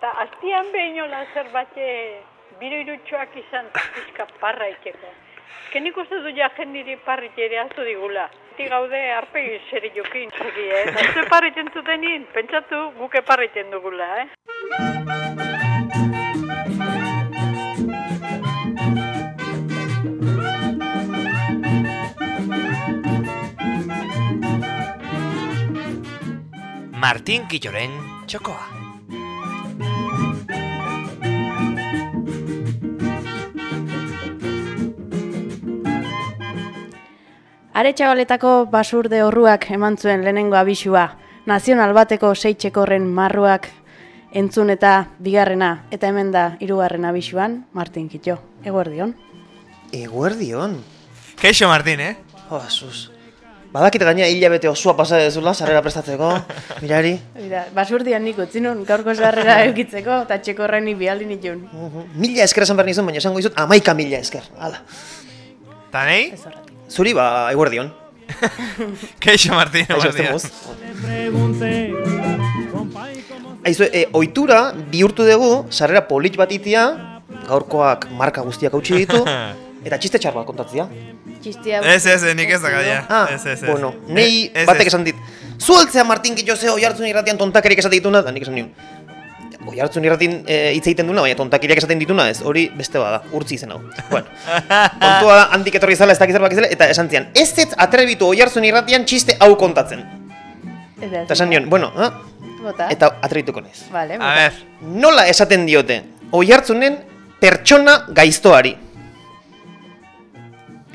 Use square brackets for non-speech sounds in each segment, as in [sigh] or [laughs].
Eta aztian behinola zerbait biroirutxoak izan pizka parra itxeko. Ezken nik uste du ja jendiri parrit ere azu digula. Ti gaude arpegi zeri jokin zegi, eh? [laughs] Eta ez parriten zutenin, pentsatu guke parriten dugula, eh? Martín Quilloren txokoa. Are txabaletako basurde horruak eman zuen lehenengo abisua. Nazional bateko seitxekorren marruak entzun eta bigarrena eta hemen da hirugarren abisuan Martin Kitxo. Eguerdion. Eguerdion. Keixo, Martín, eh? Oh, sus. Badakit gaina hilabete osua pasa dezula, sarrera prestatzeko, [laughs] mirari. Mira, basurdian nik utzi nun gaurko sarrera [laughs] eukitzeko eta txekorren bialdi nitun. Uhu. Mila esker esan behar nizun, baina esango dizut amaika mila esker. Hala. Ta nei? Ez horretik. Zuri, ba, eguerdion. [laughs] Keixo, Martín, eguerdion. estemos. Aizu, e, oitura bihurtu dugu, sarrera polit bat itia, gaurkoak marka guztiak hautsi ditu, [laughs] eta txiste txar bat kontatzia. Txistia... Ez, ez, nik ez dakadia. Ah, ez, ez, ez. bueno, nei ez, batek esan dit, zueltzea Martin Kitxose oi hartzun irratian tontakerik esaten dituna, eta nik esan nion. Oi hartzun irratin e, hitz egiten duna, baina tontakiriak esaten dituna ez, hori beste bada, urtzi izen hau. Bueno, [laughs] kontua da, handik etorri zala, ez dakit zerbak izela, eta esan zian, ez ez atrebitu oi hartzun irratian txiste hau kontatzen. Eta esan nion, bueno, ah, Bota. eta atrebituko naiz. Vale, A bota. ver, Nola esaten diote, oi hartzunen pertsona gaiztoari.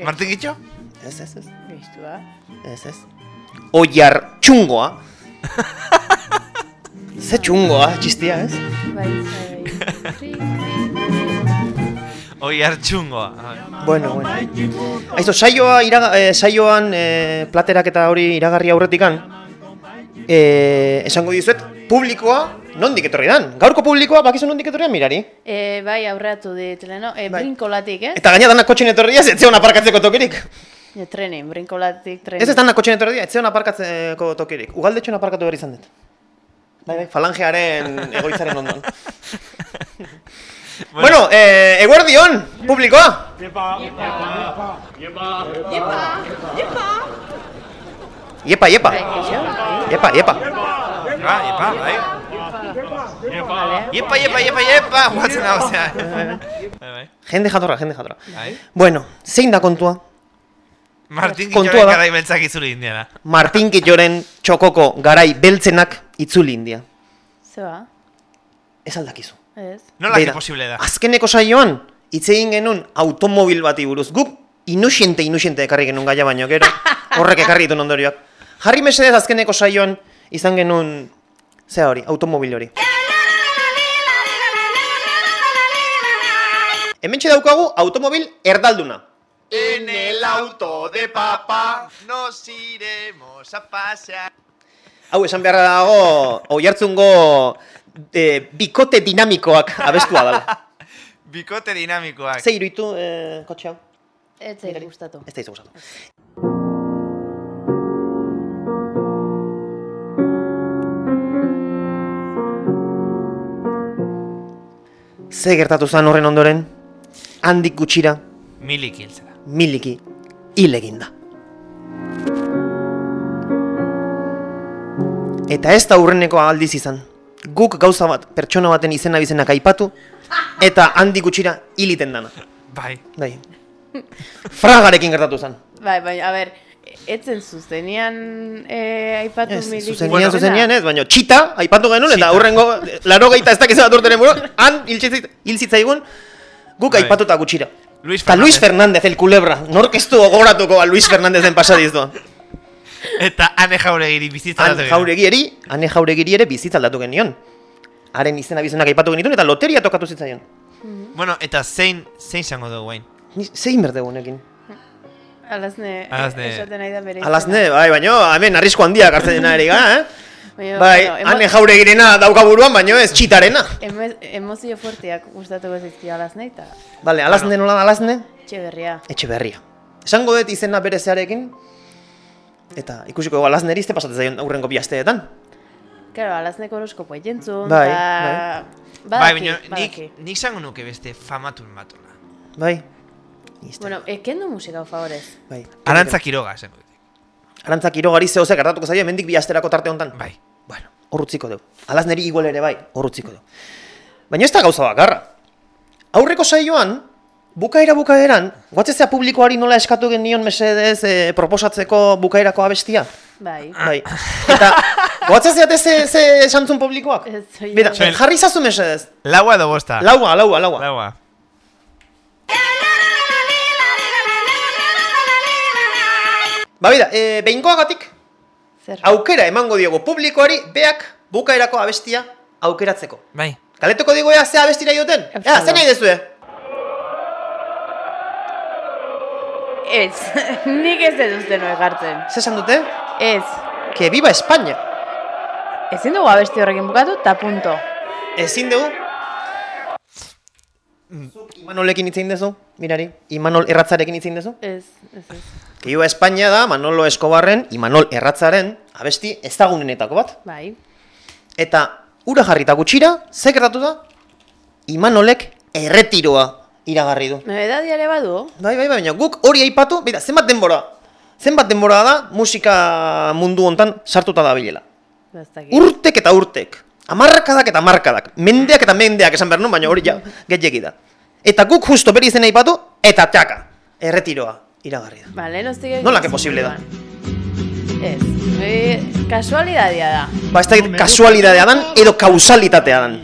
Martín Quillo? Ez, ez, ez, Geistua. ez, ez. Oiar txungoa. [laughs] Ze txungoa, txistia, ez? Bai, bai, bai. Oi hartxungoa. Bueno, bueno. Aizu, saioa, iraga, eh, saioan eh, platerak eta hori iragarri aurretikan, eh, esango dizuet, publikoa nondik etorri dan. Gaurko publikoa bakizu nondik etorri mirari. E, bai, aurreatu dit, leno, e, Bai. brinkolatik, eh? Eta gaina danak kotxen etorri ez, etzeon aparkatzeko tokirik. E, trenin, brinkolatik, trenin. Ez ez danak kotxen etorri etzeon aparkatzeko tokirik. Ugaldetxon aparkatu behar izan dut. Bai, bai, falangearen egoitzaren ondoan. [laughs] bueno, eh, eguerdion, publikoa! Iepa, iepa! Bai, keixo? Iepa, iepa! Ba, epa, bai. Vale. Iepa, iepa, iepa, iepa, [laughs] guatzen hau, osea. Bai, bai. Jende jatorra, jende jatorra. Bai. Bueno, zein da kontua? Quilloren da. garai beltzak itzuli indiana. Martin Kittoren txokoko garai beltzenak itzuli india. Zeba, Ez aldakizu. ez. Nola Beira, que posible da? Azkeneko saioan, hitz egin genuen automobil bati buruz. Guk inusiente inusiente ekarri genuen gaia baino, gero [laughs] horrek ekarri dituen ondorioak. Jarri mesedez azkeneko saioan izan genuen, zea hori, automobil hori. Hemen daukagu automobil erdalduna. En el auto de papa nos iremos a pasear. Hau esan beharra dago, oi hartzungo e, bikote dinamikoak abestua dela. [laughs] Bikote dinamikoak. Ze iruditu e, kotxe hau? Ez zait gustatu. Ez izu gustatu. Ze gertatu zen horren ondoren, handik gutxira, Milik hiltzera. miliki, hil eginda. Eta ez da urreneko aldiz izan. Guk gauza bat, pertsona baten izena bizenak aipatu, eta handik gutxira hiliten dana. Bai. Bai. Fragarekin gertatu zen. Bai, bai, a ber, etzen zuzenian e, aipatu Ez, milik. zuzenian, zuzenian ez, baina txita, aipatu genuen, eta aurrengo, laro gaita ez dakizu bat urteren buru, han hil zitzait- hil zitzaigun, guk Bai. aipatuta gutxira. Luis Eta Luis Fernández. Fernández, el culebra, nork ez du gogoratuko a Luis Fernández den pasadiz doa. Eta ane jauregiri bizitza Han datu gero. jauregieri, ane jauregiri ere bizitza aldatu genion. Haren izena bizenak aipatu genituen eta loteria tokatu zitzaion. Bueno, eta zein, zein zango dugu guain? Ni- Zein berde gunekin. Alazne, Alazne. esaten nahi da bere. Alazne, bai, baina hemen arrisko handiak hartzen dena ere ga, eh? Baina, Bai, bueno, ane jauregirena daukaburuan, baina ez txitarena. emo- emozio fuerteak gustatuko zaizki alazne eta Bale, alazne nola da alazne? etxe berria. Etxe berria. Esango dut izena bere zearekin, eta ikusiko alazne erizte pasatzen zaion aurrengo bi asteetan. Claro, alazneko horoskopo jentzun, Bai, eta... Bai, Badaki, baina nik, nik zango nuke beste famatun batona. Bai. Izte, Bueno, ekendu musika, favorez. bai. Arantza Quiroga, esango dut. Arantza Kirogari zehozek gertatuko zaio, mendik bi asterako tarte hontan. Bai. Bueno, horrutziko dugu. Alaz neri igual ere bai, horrutziko dugu. Baina ez da gauza bakarra. Aurreko saioan, bukaera bukaeran, guatzezea publikoari nola eskatu genion mesedez eh, proposatzeko bukaerako abestia? Bai. Bai. Eta, guatzezea ze, ze esantzun publikoak? Bera, jarri zazu mesedez. Laua edo bosta? Laua, laua, laua. Laua. Ba, bida, e, behingoagatik, Zer? aukera emango diogu publikoari, beak bukaerako abestia aukeratzeko. Bai. Galetuko digo ea ze abestira joten? Ea, ze nahi dezue? Ez, [laughs] nik ez dut uste no egartzen. Ze esan dute? Ez, Que viva España! ezin dugu abesti horrekin bukatu, eta punto. Ezin dugu? Zuk Imanolekin hitzein dezu, mirari? Imanol erratzarekin hitzein dezu? Ez, ez, ez. Que viva España da Manolo Escobarren, Imanol erratzaren, abesti ezagunenetako bat. Bai. Eta ura jarrita gutxira, ze gertatu da? Imanolek erretiroa iragarri du. Nobedadi ere badu? Bai, bai, bai, baina guk hori aipatu, bida, zenbat denbora? Zenbat denbora da musika mundu hontan sartuta da bilela. Urtek eta urtek. Amarkadak eta amarkadak. Mendeak eta mendeak esan behar nuen, baina hori ja, gehiagi da. Eta guk justo beri izen aipatu, eta txaka. Erretiroa, iragarri da. Ba, lehen hostik Nola que posible da? Ez, e, kasualidadia da. Ba, ez da kasualidadea dan, edo kausalitatea dan.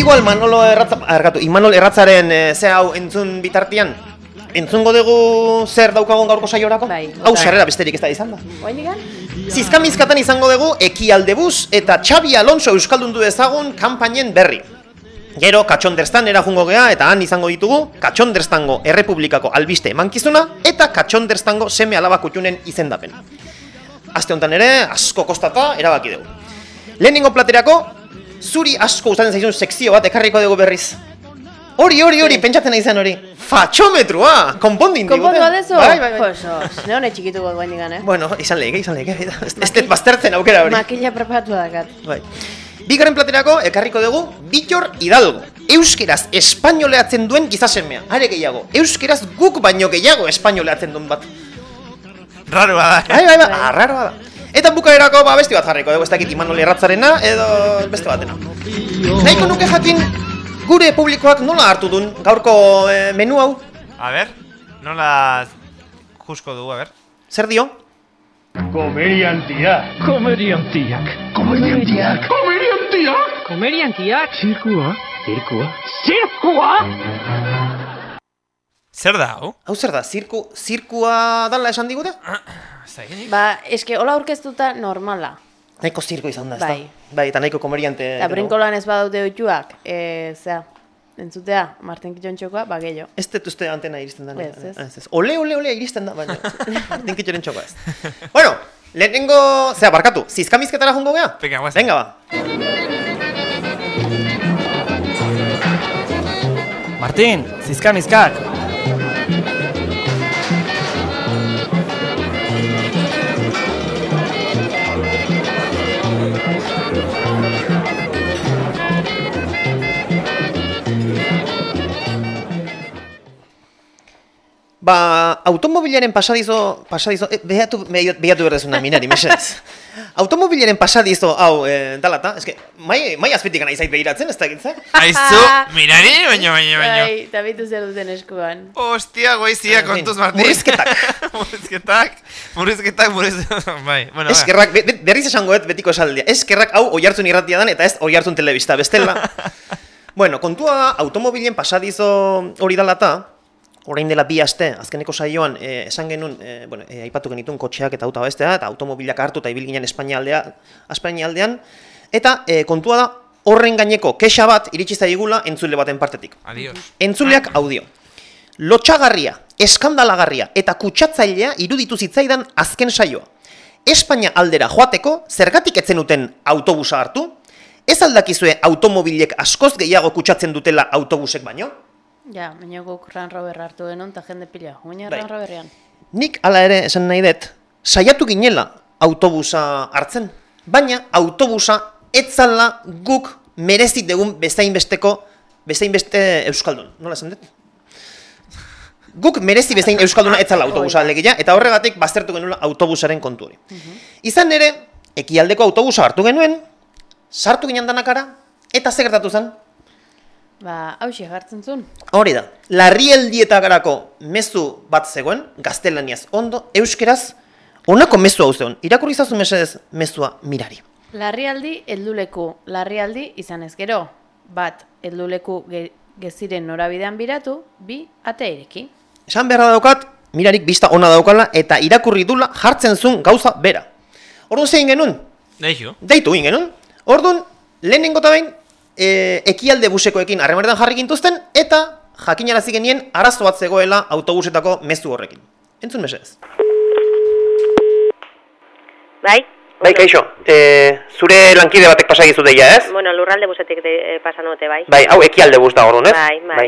Igual Manolo erratza, ergatu, Imanol erratzaren e, ze hau entzun bitartian, entzungo dugu zer daukagun gaurko saiorako? Bai. Hau sarrera besterik ez da izan da. Oainikan? Zizkamizkatan izango dugu Ekialde Bus eta Xabi Alonso euskaldundu ezagun kanpainen berri. Gero Katxonderstan jungo gea eta han izango ditugu Katxonderstango Errepublikako albiste emankizuna eta Katxonderstango seme alaba kutxunen izendapen. Aste honetan ere, asko kostata erabaki dugu. Lehenengo platerako, zuri asko gustatzen zaizun sekzio bat ekarriko dugu berriz. Hori, hori, hori, pentsatzen nahi zen hori. Fatxometrua! Konpondin digute. Konpondu badezu? Bai, bai, bai. Joso, ne hone txikituko guainikan, eh? Bueno, izan lehike, izan lehike. Ez dut baztertzen aukera hori. Makila preparatu dakat. Bai. Bigarren platerako ekarriko dugu Bittor Hidalgo. Euskeraz espainoleatzen duen gizasemea. Are gehiago. Euskeraz guk baino gehiago espainoleatzen duen bat. Raro bada. Bai, bai, bai, arraroa da. Eta bukaerako ba besti bat jarriko dugu, ez dakit Imanol erratzarena edo beste batena. Nahiko nuke jakin gure publikoak nola hartu duen gaurko eh, menu hau? A ber, nola jusko dugu, a ber. Zer dio? Komediantiak. Komediantiak. Komediantiak. Komediantiak. Komediantiak. Zirkua. Zirkua. Zirkua. Zer da, hau? Hau zer da, zirku, zirkua dala esan digute? Zaigenik. Ba, eske, hola aurkeztuta normala. Nahiko zirko izan da, ez da? Bai. Bai, eta nahiko komediante. Eta brinkolan ez badaute oituak, e, zea, entzutea, Martin Kitxontxokoa, ba, gehiago. Ez dut uste antena iristen da. Ez, ez. ez. Ole, ole, ole iristen da, baina. Dinkitxoren txokoa ez. [laughs] bueno, lehenengo, zera, barkatu, zizkamizketara jungo gea? Venga, guazen. Venga, ba. Martin, zizkamizkak! Ba, automobilaren pasadizo, pasadizo, eh, behatu, behatu berdezuna minari, mesedez. [laughs] automobilaren pasadizo, hau, eh, dalata, eske, mai, mai azpitik gana izait behiratzen, ez da gitza? [laughs] Aizu, mirari, baino, baino, baino. Bai, eta bitu zer duten eskuan. Hostia, goizia, En fin, kontuz, Martín. [laughs] murrizketak. murrizketak. Murrizketak, murrizketak, bai. Bueno, Eskerrak, be, be- berriz esango dut betiko esaldia. Eskerrak hau oihartzun irratia dan eta ez oihartzun telebista, bestela. bueno, kontua da, automobilen pasadizo hori dalata, orain dela bi aste, azkeneko saioan, eh, esan genuen, eh, bueno, eh, aipatu genituen kotxeak eta auta bestea, eta automobilak hartu eta ibil ginen Espainialdea, Espainialdean, eta eh, kontua da, horren gaineko kexa bat iritsi zaigula entzule baten partetik. Adios. Entzuleak audio. Lotxagarria, eskandalagarria eta kutsatzailea iruditu zitzaidan azken saioa. Espainia aldera joateko, zergatik etzen duten autobusa hartu? Ez aldakizue automobilek askoz gehiago kutsatzen dutela autobusek baino? Ja, baina guk Ran Rover hartu denon, eta jende pila. Baina Bai. Ran Roverrean. Nik hala ere esan nahi dut, saiatu ginela autobusa hartzen. Baina autobusa etzala guk merezi dugun bezain besteko, bezain beste euskaldun. Nola esan dut? Guk merezi bezain euskalduna etzala autobusa alegia, eta horregatik baztertu genuen autobusaren kontu hori. Izan ere, ekialdeko autobusa hartu genuen, sartu ginen danakara, eta ze gertatu zen? Ba, hauxe jartzen zuen. Hori da, larrialdietarako mezu bat zegoen, gaztelaniaz ondo, euskeraz, honako mezu hau zegoen. Irakurri zazu mesedez mezua mirari. Larrialdi helduleku, larrialdi izan ez gero. Bat, helduleku ge geziren norabidean biratu, bi, ate ireki. Esan beharra daukat, mirarik bista ona daukala eta irakurri dula jartzen zuen gauza bera. Orduan zein genuen? Deitu egin genuen. Orduan, lehenengo eta behin, e, ekialde busekoekin harremanetan jarri gintuzten, eta jakinarazi genien arazo bat zegoela autobusetako mezu horrekin. Entzun mesedez. Bai? Bai, kaixo, e, zure lankide batek pasagizu deia, ez? Bueno, lurralde busetik de, e, pasan note, bai? Bai, hau ekialde bus da orduan, ez? Bai, bai.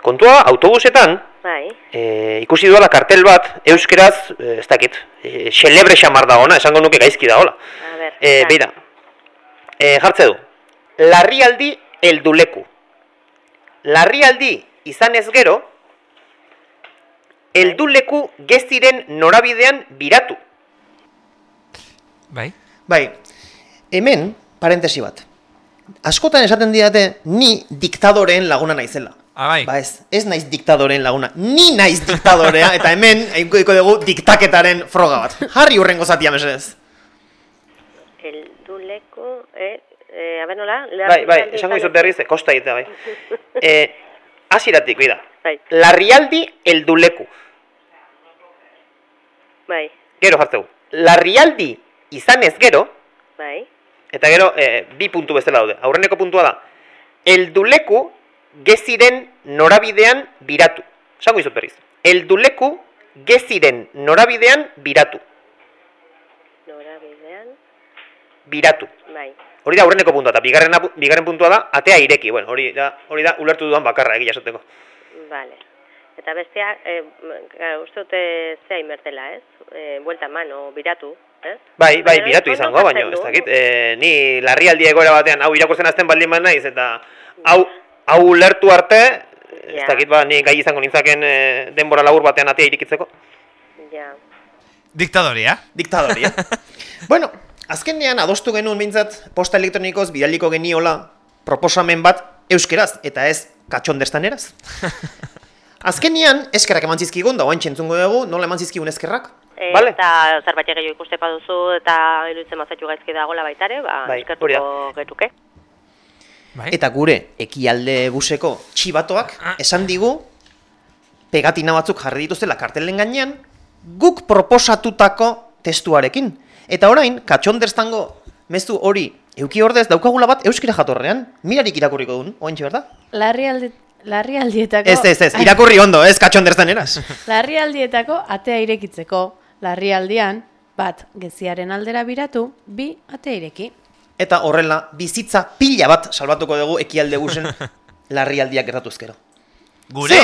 Kontua, autobusetan, Bai. e, ikusi duela kartel bat, euskeraz, e, ez dakit, e, xelebre xamar da ona, esango nuke gaizki da hola. A ber. E, bai. beira, e, jartze du, larrialdi helduleku. Larrialdi izan ez gero, helduleku geziren norabidean biratu. Bai. Bai, hemen, parentesi bat. Askotan esaten didate, ni diktadoreen laguna naizela. Ah, bai. Ba ez, ez naiz diktadoreen laguna, ni naiz diktadorea, eta hemen, einko dugu diktaketaren froga bat. Jarri urrengo zatia mesedez. El duleko, eh, eh, a ber nola? Bai, bai, esango dizut berriz, eh, kosta egitea, bai. [laughs] E, asiratik, bida. Bai, Larrialdi helduleku. bai, Gero jartzeu. Larrialdi izan ez gero, bai, eta gero e, bi puntu bezala daude. Aurreneko puntua da. Helduleku geziren norabidean biratu. Esango dizut berriz. Helduleku geziren norabidean biratu. norabidean, Biratu. bai. Hori da aurreneko puntua, eta bigarrena, pu- bigarren puntua da, atea ireki. Bueno, hori da, hori da ulertu dudan bakarra egia esateko. Vale. Eta bestea, eh, claro, uste dute zea inbertela, ez? Eh, buelta eman, o biratu, ez? Bai, bai, biratu izango, baina jartzen ez dakit. E, ni larrialdi egoera batean hau irakurtzen azten baldin bat naiz, eta hau, hau ulertu arte, ez dakit ba, ni gai izango nintzaken e, denbora labur batean atea irikitzeko. Ja. Diktadoria. Diktadoria. [laughs] bueno, azkenean adostu genuen behintzat posta elektronikoz bidaliko geniola proposamen bat euskeraz, eta ez katxondestaneraz. [laughs] Azkenean, eskerrak eman zizkigun, da oain txentzungo dugu, nola eman zizkigun eskerrak? E, Vale? Eta zerbait gehiago ikuste paduzu eta iruditzen mazatu gaizki dagoela baitare, ba, Bai, eskertuko getuke. Bai. Eta gure ekialde buseko txibatoak esan digu pegatina batzuk jarri dituztela kartelen gainean guk proposatutako testuarekin. Eta orain, katxonderztango mezu hori euki ordez daukagula bat euskira jatorrean. Mirarik irakurriko duen, oentxe berda? Larrialdi, larrialdietako... Ez, ez, ez, irakurri ondo, ez katxonderztaneraz. [laughs] Larrialdietako atea irekitzeko, larrialdian, bat, geziaren aldera biratu, bi, atea ireki. Eta horrela, bizitza pila bat salbatuko dugu ekialde busen [laughs] larrialdiak gertatuzkero. Gure,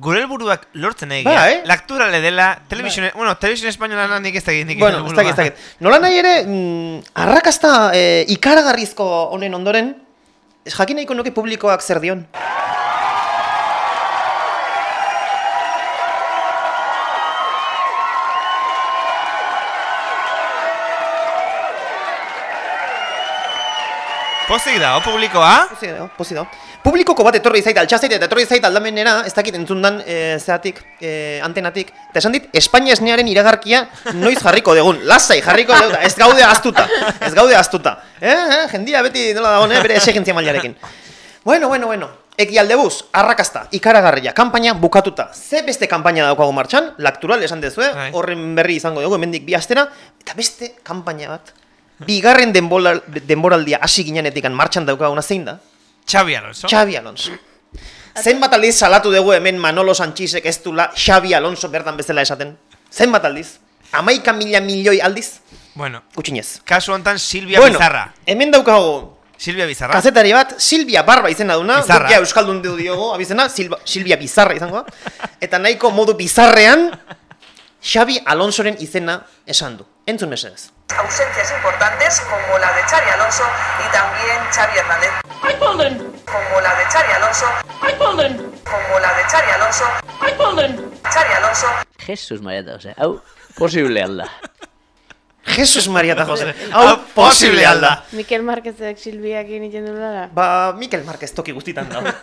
gure helburuak lortzen egia. Bai. Lakturale dela, telebizioen, bueno, telebizioen espainola nik ez dakit nik Bueno, ez dakit, ez dakit. Nola nahi ere, mm, arrakasta e, ikaragarrizko honen ondoren, jakin nahiko nuke publikoak zer dion. Pozik da, o publikoa? Pozi dago, pozi dago. Publikoko bat etorri zait, altxazait eta etorri zait aldamenera, ez dakit entzundan e, zeatik, e, antenatik. Eta esan dit, Espainia esnearen iragarkia noiz jarriko degun. Lasai, jarriko dugu, ez gaude astuta. Ez gaude astuta. Eh, eh, jendia beti nola dagoen, eh, bere esegentzia mailarekin. Bueno, bueno, bueno. Eki aldebuz, arrakasta, ikaragarria, kanpaina bukatuta. Ze beste kanpaina daukagu martxan, laktural esan dezue, Bai. horren berri izango dugu, hemendik bi astera, eta beste kanpaina bat. Bigarren denbola, denboraldia hasi ginenetik martxan daukaguna zein da? Xabi Alonso. Xabi Alonso. Zenbat aldiz salatu dugu hemen Manolo Sanchizek ez dula Xabi Alonso bertan bezala esaten? Zenbat aldiz? Amaika mila milioi aldiz? Bueno, Gutxinez. kasu hontan Silvia bueno, Bizarra. hemen daukagu Silvia Bizarra. kazetari bat, Silvia Barba izena duna, Bizarra. Euskaldun du diogo, abizena, Silva, Silvia Bizarra izango. Eta nahiko modu bizarrean, Xabi Alonsoren izena esan du. Entzun mesedez. Ausencias importantes como la de Xavi Alonso y también Xavi Hernández. Como la de Xavi Alonso. Como la de Xavi Alonso. Xavi Alonso. Jesus Maria eta, ose, hau, posible alda. Jesus Maria eta Jose. Hau [laughs] posible alda. Mikel Marquezek Silbiak egiten duela. Ba, Mikel Marquez toki guztitan da. [laughs]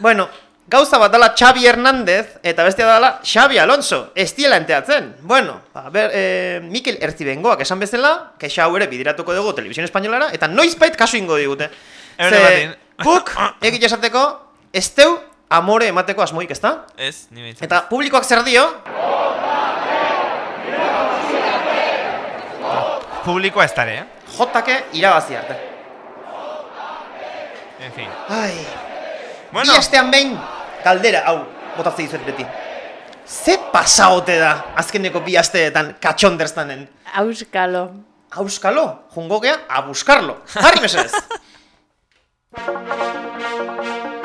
bueno, gauza bat dala Xavi Hernández eta bestia dala Xavi Alonso. Ez diela enteatzen. Bueno, a ber, eh, Mikel Erzibengoak esan bezala, kexa hau ere bidiratuko dugu Televisión Españolara, eta noizbait kasu ingo digute. Hemen batin. [laughs] guk, egit esateko, ez teu amore emateko asmoik, ezta? Ez, ni behintzat. Eta publikoak zer dio? Publikoa ez dare, eh? Jotake irabazi arte. En fin. Ai, Bueno, Bi astean behin, galdera, hau, botatzen dizuet beti. Ze pasaote da, azkeneko bi asteetan katxonderztanen? Auskalo. Auskalo, jungo gea, a buscarlo. Jarri mesedez. [laughs]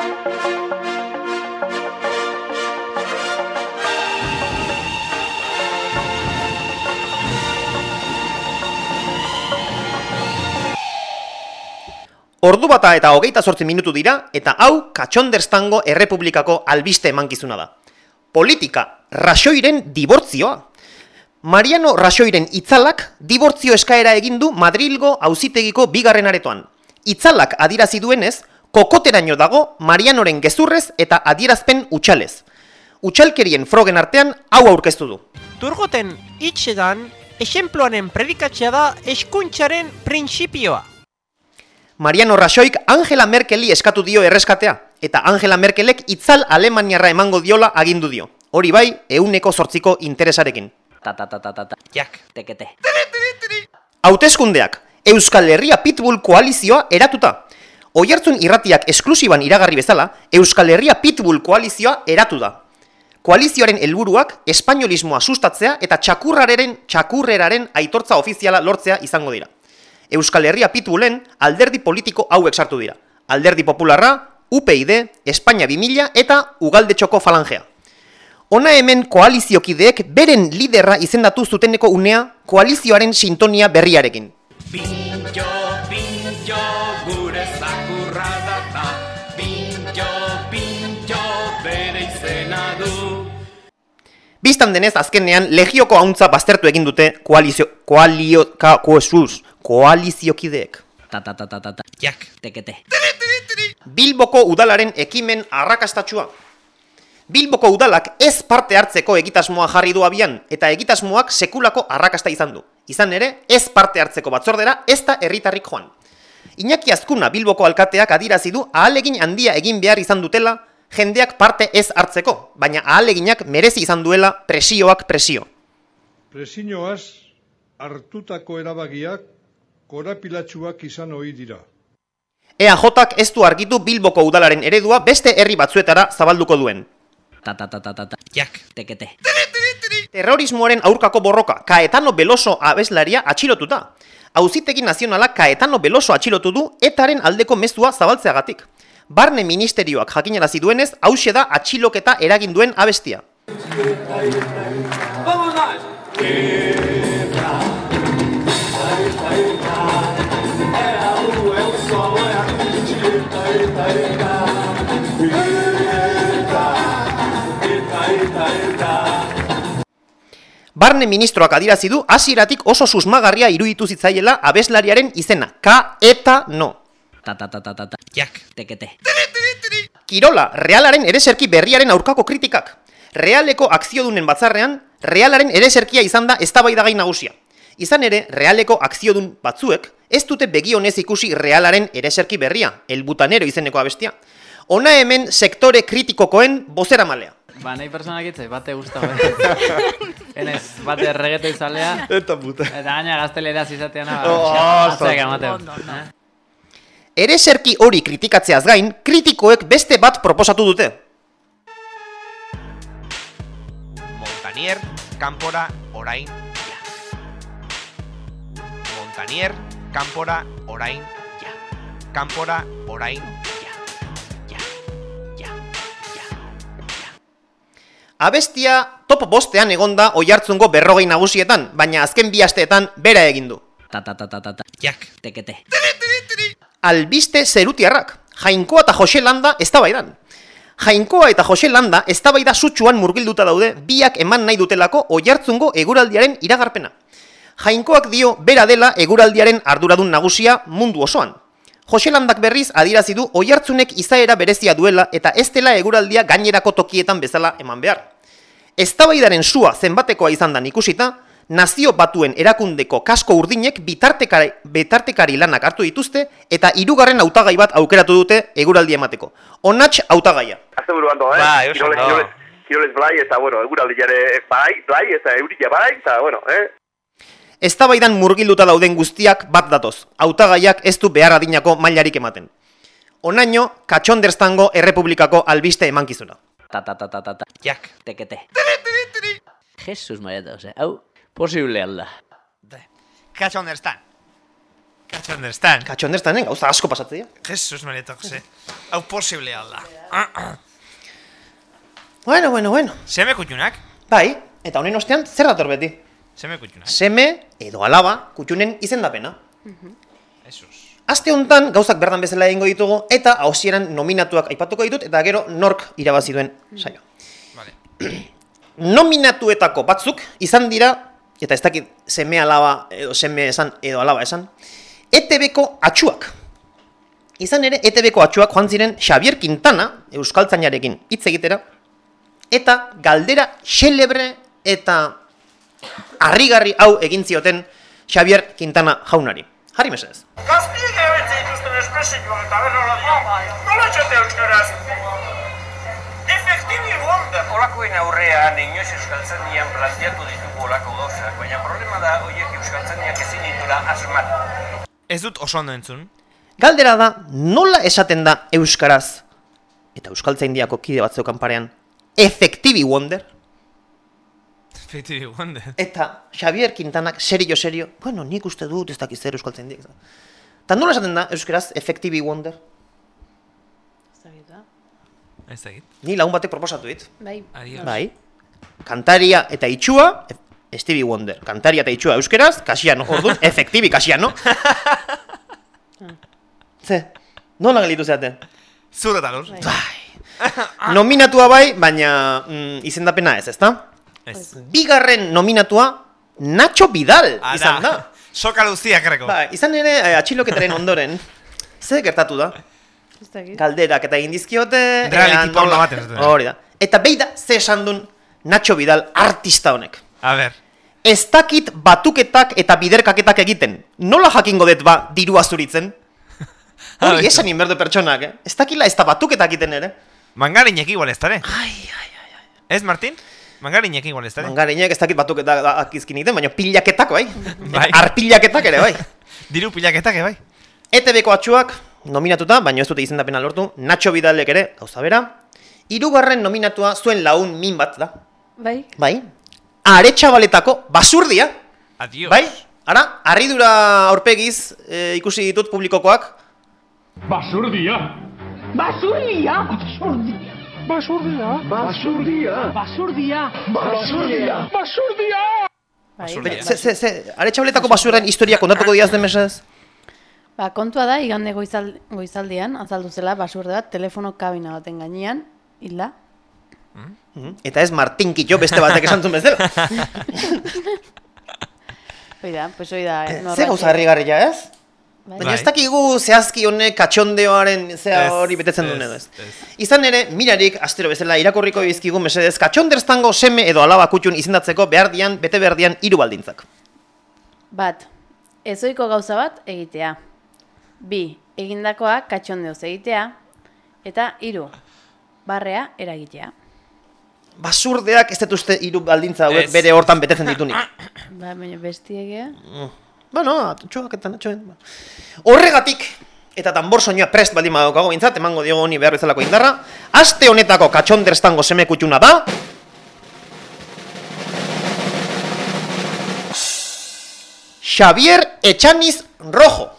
Ordu bata eta hogeita sortzi minutu dira, eta hau katxonderztango errepublikako albiste emankizuna da. Politika, Raxoiren dibortzioa. Mariano Raxoiren itzalak dibortzio eskaera egin du Madrilgo auzitegiko bigarren aretoan. Itzalak adirazi duenez, kokoteraino dago Marianoren gezurrez eta adierazpen utxalez. Utxalkerien frogen artean hau aurkeztu du. Turgoten hitzetan, esenploaren predikatzea da eskuntzaren printzipioa. Mariano Raxoik Angela Merkeli eskatu dio erreskatea, eta Angela Merkelek itzal Alemaniarra emango diola agindu dio. Hori bai, euneko sortziko interesarekin. Ta ta ta ta ta ta. Jak. Tekete. Hauteskundeak, Euskal Herria Pitbull koalizioa eratuta. Oihartzun irratiak esklusiban iragarri bezala, Euskal Herria Pitbull koalizioa eratu da. Koalizioaren helburuak espainolismoa sustatzea eta txakurraren txakurreraren aitortza ofiziala lortzea izango dira. Euskal Herria Pitbullen alderdi politiko hauek sartu dira. Alderdi Popularra, UPyD, Espainia 2000 eta Ugalde Txoko Falangea. Ona hemen koaliziokideek beren liderra izendatu zuteneko unea koalizioaren sintonia berriarekin. Pintxo, pintxo, gure zakurra data Pintxo, pintxo, bere izena du Bistan denez azkenean legioko hauntza baztertu egin dute koalizio koalio ka koesuz koaliziokideek. Ta ta ta ta ta ta. Jak. Tekete. Bilboko udalaren ekimen arrakastatxua. Bilboko udalak ez parte hartzeko egitasmoa jarri du abian eta egitasmoak sekulako arrakasta izan du. Izan ere, ez parte hartzeko batzordera ez da herritarrik joan. Iñaki Azkuna Bilboko alkateak adirazi du ahalegin handia egin behar izan dutela jendeak parte ez hartzeko, baina ahaleginak merezi izan duela presioak presio. Presioaz hartutako erabagiak korapilatsuak izan ohi dira. EAJak ez du argitu Bilboko udalaren eredua beste herri batzuetara zabalduko duen. Ta ta ta ta ta. Jak. Tekete. Terrorismoaren aurkako borroka, Kaetano Beloso abeslaria atxilotuta. Auzitegi nazionala Kaetano Beloso atxilotu du etaren aldeko mezua zabaltzeagatik. Barne ministerioak jakinarazi duenez, hause da atxiloketa eragin duen abestia. Barne ministroak adirazi du hasieratik oso susmagarria iruditu zitzaiela abeslariaren izena, K eta no. Ta ta ta ta ta ta. Jak. Tekete. Kirola, Realaren ereserki berriaren aurkako kritikak. Realeko akziodunen batzarrean, Realaren ereserkia izan da eztabaidagai nagusia. Izan ere, Realeko akziodun batzuek ez dute begionez ikusi Realaren ereserki berria, el butanero izeneko abestia. Ona hemen sektore kritikokoen bozera malea. Ba, nahi personak itzai, bate guztau. [laughs] Enez, bate reggaeto izalea. Eta puta. Eta gaina gaztelera zizateana. Oh, Atzeak ondo. emateu. Eh? Ereserki hori kritikatzeaz gain, kritikoek beste bat proposatu dute. Montanier, kanpora orain. Montanier, kanpora orain ja. Kanpora orain ja. Ja. Ja. Ja. Abestia top bostean egonda oihartzungo berrogei nagusietan, baina azken bi asteetan bera egin du. Ta ta ta ta ta ta. Jak. Tekete. Albiste zerutiarrak, Jainkoa eta Jose Landa eztabaidan. Jainkoa eta Jose Landa eztabaida sutsuan murgilduta daude biak eman nahi dutelako oihartzungo eguraldiaren iragarpena. Jainkoak dio bera dela eguraldiaren arduradun nagusia mundu osoan. Jose Landak berriz adirazi du oihartzunek izaera berezia duela eta ez dela eguraldia gainerako tokietan bezala eman behar. Eztabaidaren sua zenbatekoa izan da ikusita, nazio batuen erakundeko kasko urdinek bitartekari, bitartekari lanak hartu dituzte eta hirugarren hautagai bat aukeratu dute eguraldi emateko. Onats hautagaia. Azte buru ondo, eh? Oso Kiroles- ondo. kiroles- Kiroles blai, eta, bueno, eguraldiare bai, blai, eta eurila bai, eta, bueno, eh? Eztabaidan murgilduta dauden guztiak bat datoz. Hautagaiak ez du behar adinako mailarik ematen. Onaino, Katxonderstango Errepublikako albiste emankizuna. Ta ta ta ta ta ta. Jak. Tekete. Jesus María, ose. Hau, posible alda. Catch understand. Katxonderstanen gauza asko pasatzea. Jesus Marieta Jose. Hau posible alda. Bueno, bueno, bueno. Seme kutxunak? Bai, eta honen ostean zer dator beti? Seme kutxunak. Seme edo alaba kutxunen izendapena. Jesus. Aste hontan gauzak berdan bezala egingo ditugu eta hausieran nominatuak aipatuko ditut eta gero nork irabazi duen saio. Vale. [clears throat] Nominatuetako batzuk izan dira, eta ez dakit seme alaba edo seme esan edo alaba esan, ETB-ko atxuak. Izan ere, ETB-ko atxuak joan ziren Xavier Quintana, euskaltzainarekin hitz egitera, eta galdera xelebre eta harrigarri hau egin zioten Xavier Quintana jaunari. Jarri mesedez. Gaztiek erabiltzen dituzten espresioak eta berro Nola txote euskaraz? Efektibi wonder. Olakoen aurrean inoiz euskaltzenian planteatu ditugu olako gauzak, baina problema da horiek euskaltzeniak ezin ditura asmatu. Ez dut oso ondo entzun. Galdera da, nola esaten da euskaraz, eta euskaltzaindiako kide bat zeukan parean, efektibi wonder, Fiti wonder. eta Xavier Quintanak serio serio, bueno, nik uste dut ez dakiz zer euskaltzaindiak. Eta nola esaten da euskaraz efektibi wonder? Ez dakit. Ni lagun batek proposatu dit. Bai. Adios. Bai. Kantaria eta itxua, Stevie Wonder. Kantaria eta itxua euskeraz, kasiano. Orduan, [laughs] efektibi kasiano. [laughs] Ze, nola gelitu zeate? Zure eta lur. Nominatua bai, baina mm, izendapena ez, ezta? Ez. Bigarren nominatua, Nacho Vidal izan da. [laughs] Soka luzia kreko. Ba, izan ere, eh, atxiloketaren ondoren, [laughs] ze gertatu da? Galderak eta egin dizkiote... Reality ea, porno nola- bat ez dut. Hori da. Eta beida, ze esan duen Nacho Vidal artista honek. A ber. Ez dakit batuketak eta biderkaketak egiten. Nola jakingo dut ba dirua zuritzen? [laughs] Hori esan inberdu pertsonak, eh? Ez dakila ez da batuketak egiten ere. Mangarinek igual ez dare. Ai, ai, ai. Ez, Martin? Mangarinek igual ez dare. Mangarinek ez dakit batuketak da- akizkin egiten, baina pilaketak bai. Bai. Arpilaketak ere bai. [laughs] Diru pilaketak, bai. ETB-ko atxuak nominatuta, baina ez dute izendapena lortu, Nacho Vidalek ere, gauza bera. Hirugarren nominatua zuen laun min bat da. Bai. Bai. Aretxabaletako basurdia. Adios. Bai. Ara, harridura aurpegiz e, ikusi ditut publikokoak. Basurdia. Basurdia. Basurdia. Basurdia. Basurdia. Basurdia. Basurdia. Basurdia. Bai. Ze, ze, ze, aretxabaletako basurren historia kontatuko diaz den mesez? Ba, kontua da, igande goizal, goizaldian, azaldu zela, basurde bat, telefono kabina baten gainean, hilda. Mhm. Eta ez Martin Kitxo beste batek esan zuen bezala. [laughs] Hoi da, pues hoi da. Eh, Ze gauza harrigarria ez? Bai. Baina ez dakigu zehazki honek katxondeoaren zea hori betetzen duen edo ez. Izan ere, mirarik, astero bezala irakurriko bizkigu mesedez, katxonderztango seme edo alaba kutxun izendatzeko behar dian, bete behar dian hiru baldintzak. Bat, ezoiko gauza bat egitea. Bi, egindakoa katxondeoz egitea. Eta hiru, barrea eragitea. Basurdeak ez dut uste hiru baldintza hauek bere hortan betetzen ditunik. Ba, baina bestiegea. Mm. Bueno, atxoak eta natxoen. Horregatik, eta tambor soinua prest baldin badaukago bintzat, emango diogo honi behar bezalako indarra, aste honetako katxonderztango seme kutxuna da... Xavier Etxaniz Rojo.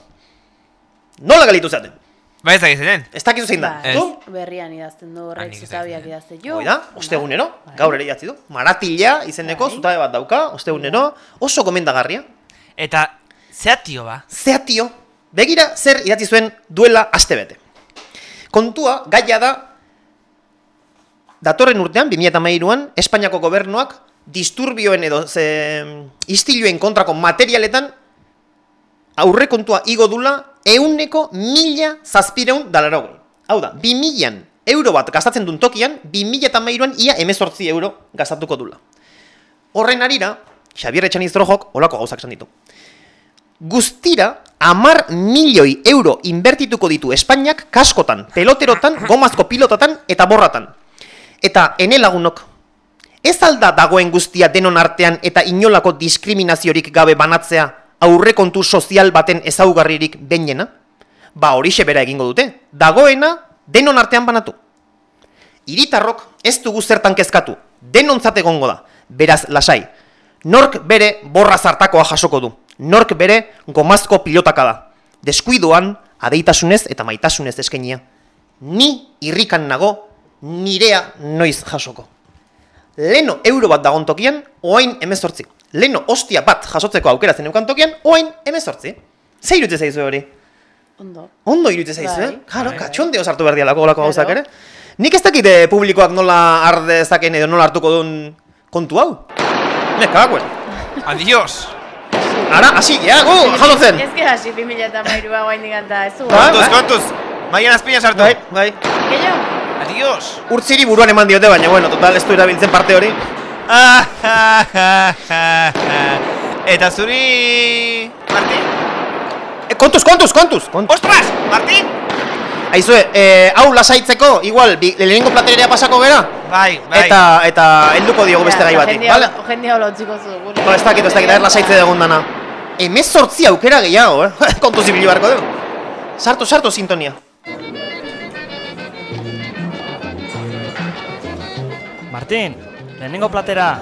Nola galitu zaten? Ba ez dakiz zen. Ez dakizu zein da. Bai, Zu? berrian idazten du horrek, ez zutabiak idazten jo. Hoi da, ostegunero, gaur ere idatzi du. Maratila izeneko zutabe bat dauka, ostegunero, oso gomendagarria. Eta, zeatio ba? Zeatio, begira zer idatzi zuen duela aste bete. Kontua, gaia da, datorren urtean, 2008an, Espainiako gobernuak disturbioen edo ze, istiluen kontrako materialetan aurrekontua igo dula euneko mila zazpireun dalarogei. Hau da, bi milan euro bat gastatzen duen tokian, bi mila eta mairuan ia emezortzi euro gastatuko dula. Horren arira, Xabier Etxaniz Drojok olako gauzak esan ditu. Guztira, amar milioi euro inbertituko ditu Espainiak kaskotan, peloterotan, gomazko pilotatan eta borratan. Eta ene lagunok, ez alda dagoen guztia denon artean eta inolako diskriminaziorik gabe banatzea aurrekontu sozial baten ezaugarririk benjena? Ba horixe bera egingo dute, dagoena denon artean banatu. Hiritarrok ez dugu zertan kezkatu, denontzat egongo da, beraz lasai. Nork bere borra zartakoa jasoko du, nork bere gomazko pilotaka da. Deskuidoan, adeitasunez eta maitasunez eskenia. Ni irrikan nago, nirea noiz jasoko. Leno euro bat dagon tokian, oain emezortzi. Leno ostia bat jasotzeko aukera zen eukan tokian, oain emezortzi. Ze irutze zaizu hori? Ondo. Ondo irutze zaizu, Bai. eh? Karo, katxondeo sartu behar dialako olako gauzak ere. Nik ez dakite publikoak nola arde zaken edo nola hartuko duen kontu hau. Me kaguen. Adios! Ara, hasi, ja, gu, jalo zen. Ez que hasi 2000 eta mairua guain diganta, ez du. Kontuz, kontuz! Maian azpina sartu! Bai, bai. Gehiago? Adios! Urtziri buruan eman diote, baina, bueno, total, ez du erabiltzen parte hori. [laughs] Eta zuri... Martin? E, kontuz, kontuz, kontuz! kontuz. Ostras! Martin! Aizue, eh, hau lasaitzeko, igual, lehenengo platerea pasako bera, Bai, bai. eta, eta helduko diogu beste gai batik, Jendia, bale? jendia holo txiko zu. Ba, ez dakit, ez dakit, ez lasaitze dugun dana. Hemez sortzi aukera gehiago, eh? [laughs] Kontuz ibili beharko dugu. Sartu, sartu sintonia. Martin, lehenengo platera.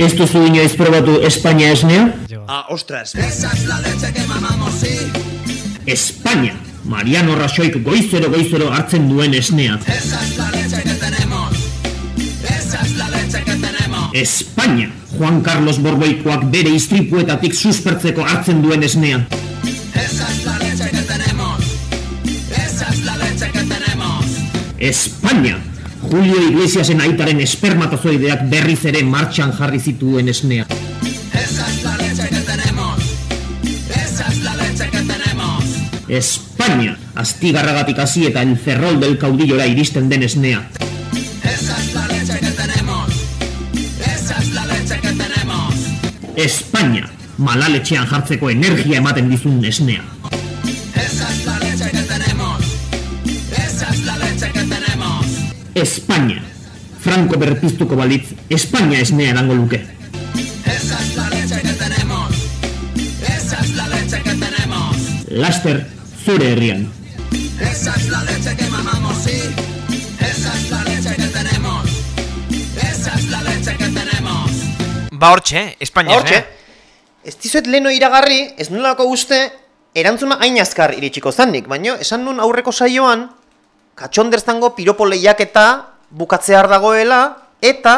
Ez duzu inoiz probatu Espainia esnea? Ah, ostras. Espainia, Mariano Rajoyk goizero goizero hartzen duen esnea. Espainia, Juan Carlos Borboikoak bere istripuetatik suspertzeko hartzen duen esnea. Espainia, Julio Iglesiasen aitaren espermatozoideak berriz ere martxan jarri zituen esnea. Espainia, astigarragatik hasi eta el del caudillora iristen den esnea. Espainia, malaletxean jartzeko energia ematen dizun esnea. Espainia, Franco berpiztuko balitz, Espainia esnea erango luke. Laster, zure herrian. Esa es la leche que mamamos, sí. Esa es la leche que tenemos. Esa es la leche que tenemos. Ba hortxe, Espainia Hortxe, ez dizuet leno iragarri, ez nolako uste, erantzuna hain azkar iritsiko zanik, baina esan nun aurreko saioan, katxonderztango piropo lehiaketa bukatzear dagoela, eta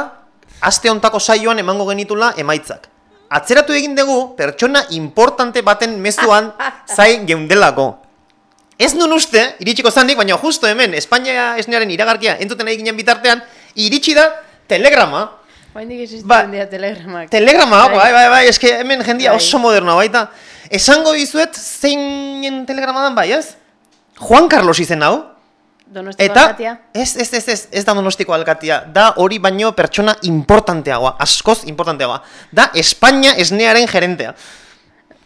aste hontako saioan emango genitula emaitzak. Atzeratu egin dugu, pertsona importante baten mezuan [laughs] zain geundelako. Ez nun uste, iritsiko zanik, baina justo hemen, Espainia esnearen iragarkia entzuten nahi ginen bitartean, iritsi da telegrama, Oraindik existitzen Ba, dira telegramak. Telegrama, bai, bai, bai, eske hemen jendia Bai. oso modernoa baita. Esango dizuet zeinen telegrama dan bai, ez? Juan Carlos izen hau. Donostiko Eta, alkatia. ez, ez, ez, ez, ez da donostiko alkatia. Da hori baino pertsona importanteagoa, askoz importanteagoa. Da Espainia esnearen gerentea.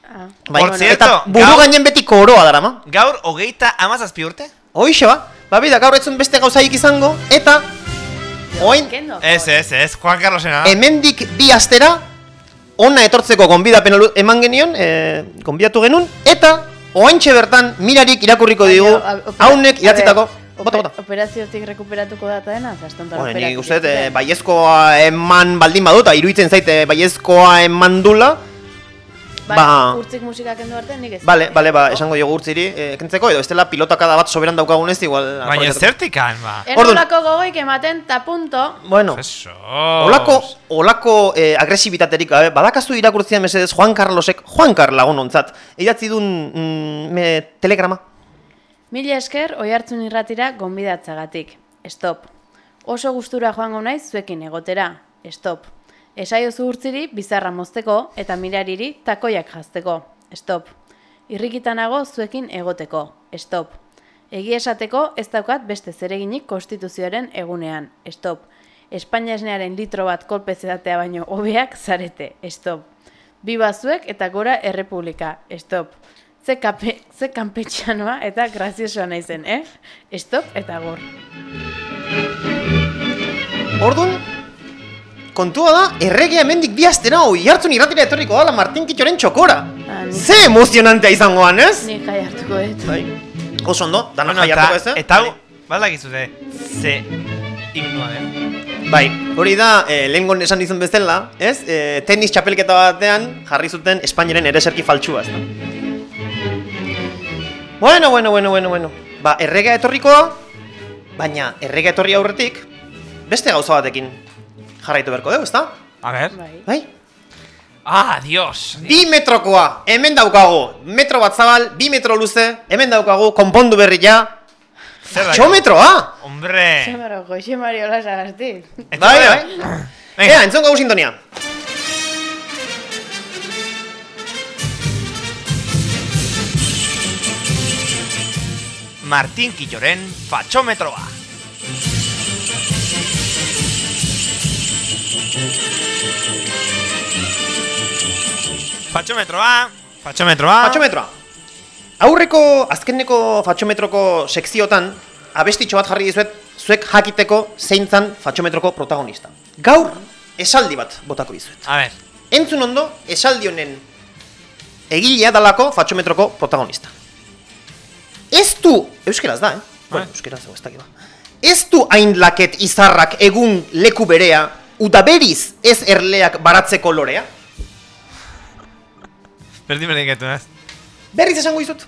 Ah. Bai, Por cierto, eta buru gaur- gainen beti koroa darama. Gaur, hogeita amazazpi urte? Hoixe ba, babida, gaur etzun beste gauzaik izango, eta oain Ez, ez, ez, Juan Carlosena. hemendik bi astera ona etortzeko gonbidapen eman genion, e, gonbidatu genuen, eta oaintxe bertan mirarik irakurriko digu, haunek idatzitako. Bota, bota. Operaziotik rekuperatuko data dena, zastontan Bueno, nik uste, dut, eh, baiezkoa eman baldin badut, iruditzen zaite baiezkoa eman dula, Ba, ba, urtzik musika kendu arte, nik ez. Bale, bale, ba, esango diogu urtziri, eh, kentzeko, edo estela pilotakada bat soberan daukagunez, igual... Baina aprobetxatu. zertikan, ba. Enolako gogoik ematen, ta punto. Bueno, olako, olako eh, agresibitaterik gabe, badakazu irakurtzia mesedez Juan Carlosek, Juan Carl lagun ontzat, idatzi dun mm, me, telegrama. Mila esker, oi hartzun irratira gonbidatzagatik. Stop. Oso gustura joango naiz zuekin egotera. Stop. Esaiozu urtziri bizarra mozteko eta mirariri takoiak jazteko. Stop. Irrikitanago zuekin egoteko. Stop. Egi esateko ez daukat beste zereginik konstituzioaren egunean. Stop. Espainia esnearen litro bat kolpezeatea baino hobeak zarete. Stop. Biba zuek eta gora errepublika. Stop. Ze, kape, ze kanpetxanoa eta graziosoa naizen, eh? Stop eta gor. Orduan, kontua da, erregea hemendik bi astera hoi hartzun irratira etorriko dala Martin Kitxoren txokora. Ze emozionantea izangoan, ez? Ni jai hartuko dut. Bai. Oso ondo, danak Bueno, jai hartuko ez, eta, eh? eta hau, badakizu ze, ze himnoa den. Bai, hori da, eh, lehen gon esan dizun bezala, ez? Eh, tenis txapelketa batean jarri zuten Espainiaren ereserki faltsua, ez da? Bueno, bueno, bueno, bueno, bueno. Ba, erregea etorrikoa, baina erregea etorri aurretik, beste gauza batekin jarraitu beharko dugu, ezta? A ver. Bai. Ah, dios. Bi metrokoa, hemen daukagu, metro bat zabal, bi metro luze, hemen daukagu, konpondu berri ja, Fatxometroa! Hombre! Zemero, goxe Mariola sagazti. Bai, bai. Ea, entzun gau sintonia. Martín Quilloren Fatxometroa. Fatxometroa, fatxometroa. Fatxometroa. Aurreko, azkeneko fatxometroko sekziotan, abestitxo bat jarri dizuet, zuek jakiteko zeintzan fatxometroko protagonista. Gaur, esaldi bat botako dizuet. A ver. Entzun ondo, esaldi honen egilea dalako fatxometroko protagonista. Ez du, euskeraz da, eh? Bueno, euskeraz ez dakit ba. Ez du hain laket izarrak egun leku berea, udaberiz ez erleak baratzeko lorea? Berdin berdin gaitu, ez? Berriz esango dizut.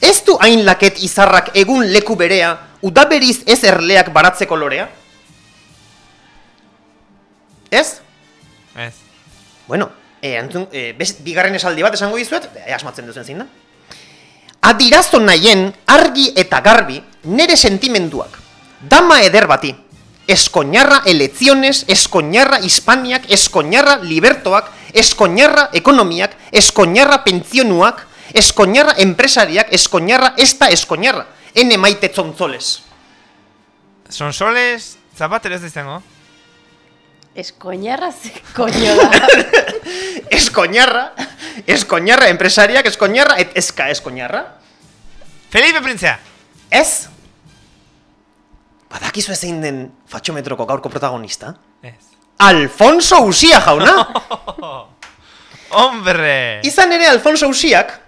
Ez du hain laket izarrak egun leku berea, udaberiz ez erleak baratzeko lorea? Ez? Ez. Bueno, e, antzun, e, best, bigarren esaldi bat esango dizuet, e, asmatzen duzen zein da. Adirazo nahien argi eta garbi nere sentimenduak. Dama eder bati. Eskoñarra elecciones, eskoñarra hispaniak, eskoñarra libertoak, eskoñarra ekonomiak, eskoñarra pentzionuak, eskoñarra enpresariak, eskoñarra esta eskoñarra. Ene maite zontzoles. Sonsoles, zapatero ez da izango. Eskoñarra ze koño da. [laughs] Eskoñarra, eskoñarra enpresariak, eskoñarra et eska eskoñarra. Felipe Printzea. Ez? Badakizu zein den fatxometroko gaurko protagonista? Ez. Alfonso Usia jauna! [laughs] Hombre! Izan ere Alfonso Usiak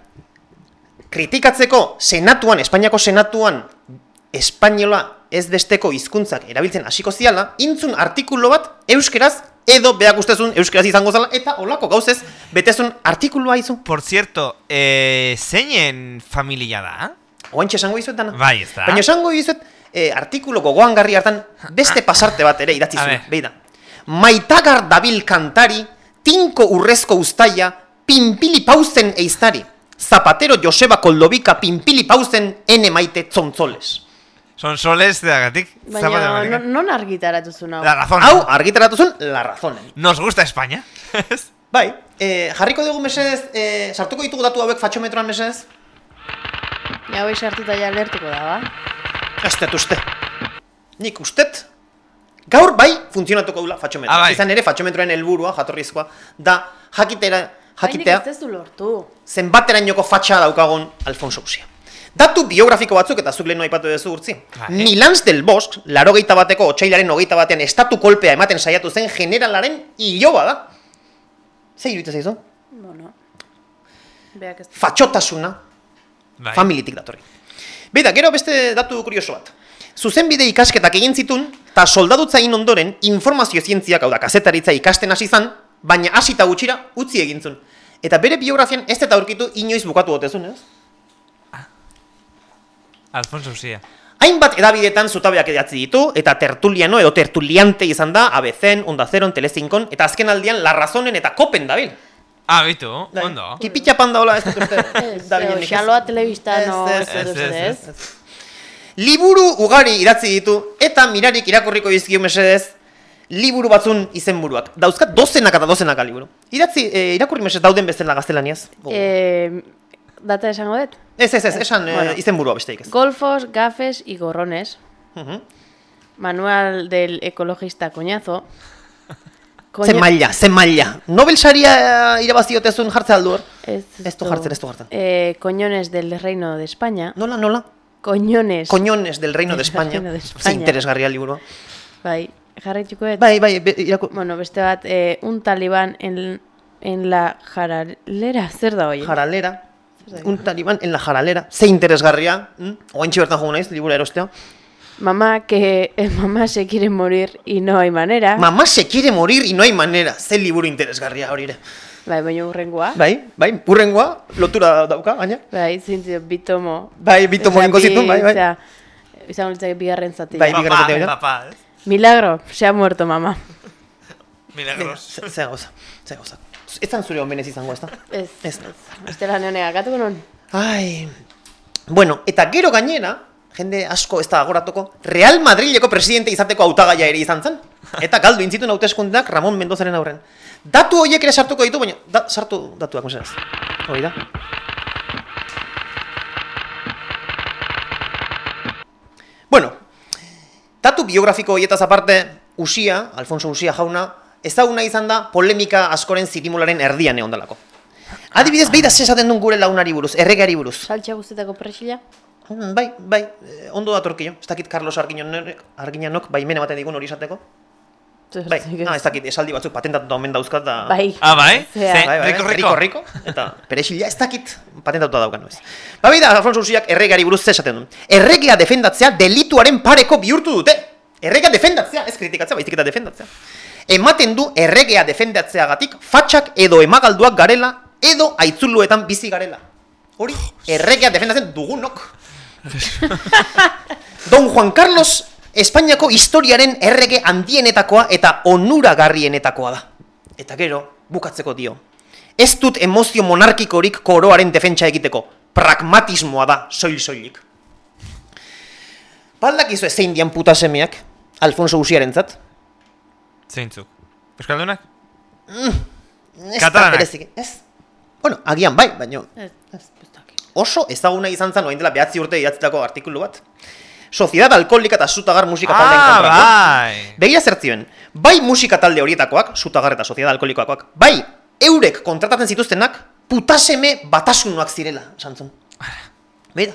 kritikatzeko senatuan, Espainiako senatuan espainola ez besteko hizkuntzak erabiltzen hasiko ziala, intzun artikulu bat euskeraz edo beak ustezun euskeraz izango zala eta olako gauzez betezun artikulua izu. Por cierto, eh, zeinen familia da? Oantxe esango dizuet dana. Bai, ez da. Baina esango dizuet eh, artikulu gogoan garri hartan beste [laughs] pasarte bat ere idatzi zuen. Beida. Maitagar dabil kantari, tinko urrezko ustaia, pinpili pauzen eiztari. Zapatero Joseba Koldobika pinpili pauzen ene maite zontzoles. Sonsoles de agatik. Baina, non, non argitaratu zuen hau? La razón. Hau, argitaratu zuen, la razonen. Nos gusta España. [laughs] Bai, eh, jarriko dugu mesedez, eh, sartuko ditugu datu hauek fatxometroan mesedez? Ja, hoi sartuta ja lertuko da, ba? Dut uste. Nik ustet, gaur bai funtzionatuko dula fatxometroa. Ah, bai. Izan ere fatxometroen helburua jatorrizkoa da jakitera, jakitea Hainik ez du lortu. zenbaterainoko fatxa daukagun Alfonso Usia. Datu biografiko batzuk eta zuk lehen aipatu duzu urtzi. Milans del Bosch, larogeita bateko otxailaren hogeita batean estatu kolpea ematen saiatu zen generalaren iloba da. Zer iruditzen zaizu? Bueno. Beak ez Fatxotasuna, Bai. familitik datorri. Beida, gero beste datu kurioso bat. Zuzenbide ikasketak egin zitun, eta soldadutza egin ondoren informazio zientziak, hau da, kazetaritza ikasten hasi zan, baina hasita gutxira utzi egintzun. Eta bere biografian ez eta aurkitu inoiz bukatu gotezun, ez? Alfonso Usia. Hainbat edabidetan zutabeak edatzi ditu, eta tertuliano edo tertuliante izan da, ABC-en, Onda Zeron, Telezinkon, eta azken aldian La Razonen eta Kopen dabil. Ah, bitu, ondo. Kipitxa panda hola ez dut uste. [laughs] Xaloa telebista no, Ez, ez, ez. Liburu ugari idatzi ditu, eta mirarik irakurriko dizkio mesedez, liburu batzun izenburuak. Dauzkat dozenaka eta dozenaka liburu. Idatzi, e, irakurri mesedez dauden bezala gaztelaniaz. Eh, data esango dut? Ez, ez, ez, esan e, Bueno. izenburua besteik ez. Golfos, gafes y gorrones. Mhm. Manual del ecologista coñazo. [laughs] Ze maila, ze maila. Nobel saria irabazi otezun jartze aldu hor? Ez, Ez du jartzen, ez du jartzen. Eh, coñones del Reino de España. Nola, nola? Coñones. Coñones del Reino de España. [laughs] Reino de España. interesgarria liburua. Bai, jarraituko dut. Bai, bai, be, iraku... Bueno, beste bat, eh, un talibán en, en la jaralera, zer da hoi? Jaralera. Un talibán en la jaralera. Ze interesgarria. Mm? Oaintxe bertan jogu naiz, libura erostea. Mamá que eh, mamá se quiere morir y no hay manera. Mamá se quiere morir y no hay manera. Ze liburu interesgarria hori ere. bai, baina urrengoa. Bai, bai, urrengoa, lotura dauka, gaina. Bai, zintzio, bitomo. Bai, bitomo Osea, egingo zituen, bai, bai. osea, Izango litzake bigarren zati. Bai, bigarren Papá, zatia, bai. papá, ez? Milagro, se ha muerto mamá. Milagros. Ze gauza, ze gauza. Ez zan zure omenez izango, ez da? Ez, Ez. Beste lan honega, gatuko non? Ai... Bueno, eta gero gainera, jende asko ez da agoratuko, Real Madrileko presidente izateko hautagaia ere izan zen. Eta galdu intzituen hauteskundeak Ramon Mendozaren aurren. Datu horiek ere sartuko ditu, baina da, sartu datuak, mesedez. Hori da. Bueno, datu biografiko horietaz aparte, Usia, Alfonso Usia jauna, ezaguna izan da polemika askoren zirimularen erdian egon dalako. Adibidez, behi da esaten duen gure launari buruz, erregeari buruz. Saltxa guztetako presila? Mm, Bai, bai, eh, ondo datorkio. Ez dakit Carlos Arginonok, Arginanok baimena ematen digun hori izateko. Bai, ah, ez dakit, esaldi batzuk patentatuta omen dauzkat da... Bai. Ah, bai? Ze, Bai, bai, riko, riko, riko. riko, eta peresila ez dakit patentatuta daukan, ez. Ba, bai da, Alfonso Usiak erregeari buruz ze esaten duen. Erregea defendatzea delituaren pareko bihurtu dute. Erregea defendatzea, ez kritikatzea, baizik eta defendatzea. Ematen du erregea defendatzeagatik fatxak edo emagalduak garela edo aitzuluetan bizi garela. Hori, erregea defendatzen dugunok. [laughs] Don Juan Carlos Espainiako historiaren errege handienetakoa eta onuragarrienetakoa da. Eta gero, bukatzeko dio. Ez dut emozio monarkikorik koroaren defentsa egiteko. Pragmatismoa da, soil-soilik. Baldak izu zein dian puta semeak, Alfonso Usiaren zat? Zeintzuk. Euskaldunak? Ez da Katalanak. berezik, ez? Bueno, agian bai, baino Ez, oso ezaguna izan zen, orain dela behatzi urte idatzitako artikulu bat. Sociedad Alkoholika eta Zutagar musika taldeen Ah, kontrakoa. bai. Begira zertzioen, bai musika talde horietakoak, Zutagar eta Sociedad Alkoholikoakoak, bai eurek kontratatzen zituztenak, putaseme batasunoak zirela, santzun. Begira.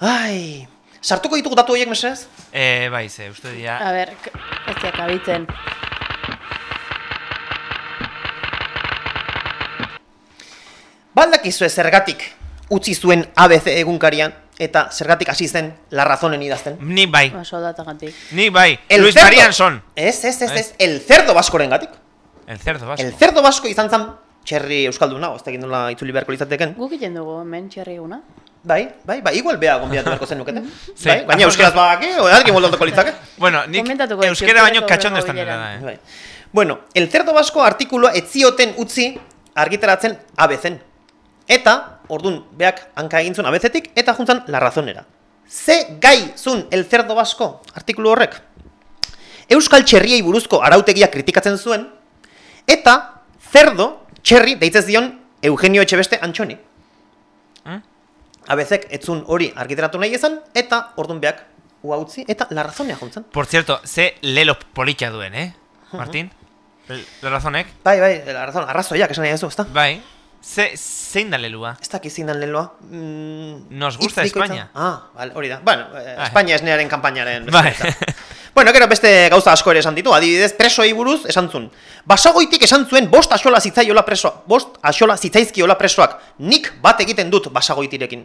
Ai, sartuko ditugu datu horiek mesedez? Eh, bai, ze, uste dira... A ber, ez diak abitzen. Baldakizu ez zergatik utzi zuen ABC egunkarian, eta zergatik hasi zen la razonen idazten. Ni bai. Ba, soldatagatik. Ni bai. El Luis cerdo- Marianson. Ez, ez, ez, ez, el cerdo baskoren gatik. El cerdo vasco. El cerdo basko izan zen, txerri euskalduna, ez dakit nola itzuli beharko litzateken. Guk egiten dugu, hemen txerri eguna. Bai, bai, bai, igual bea gonbidatu beharko zenukete. Sí. [laughs] Bai, baina euskeraz badaki, o argi moldatuko litzake. [laughs] Bueno, nik euskera baino katxondo hurrengo estan dela bileran. da, eh. Bai. Bueno, el cerdo basko artikulua etzioten utzi argitaratzen abezen. Eta, ordun beak hanka egin zuen abezetik, eta juntzan la razonera. Ze gai zun el cerdo basko artikulu horrek? Euskal txerriei buruzko arautegia kritikatzen zuen, eta cerdo, txerri, deitzez dion Eugenio Etxebeste Antxoni. Abezek etzun hori argitaratu nahi ezan, eta ordun beak ua utzi, eta la razonea juntzan. Por cierto, ze lelo politxa duen, eh? Martin? L- La razonek? Bai, bai, la razón, arrazoiak esan nahi ez ezta? Bai. Ze, zein da lelua? Ez dakit zein dan leloa. Mm, Nos gusta. España. Ah, vale, hori da. Bueno, eh, Bai. España esnearen kanpainaren. Bai. [laughs] bueno, gero beste gauza asko ere esan ditu. Adibidez, presoei buruz esan zuen. Basagoitik esan zuen bost axola zitzaiola presoa. Bost axola zitzaizkiola presoak. Nik bat egiten dut basagoitirekin.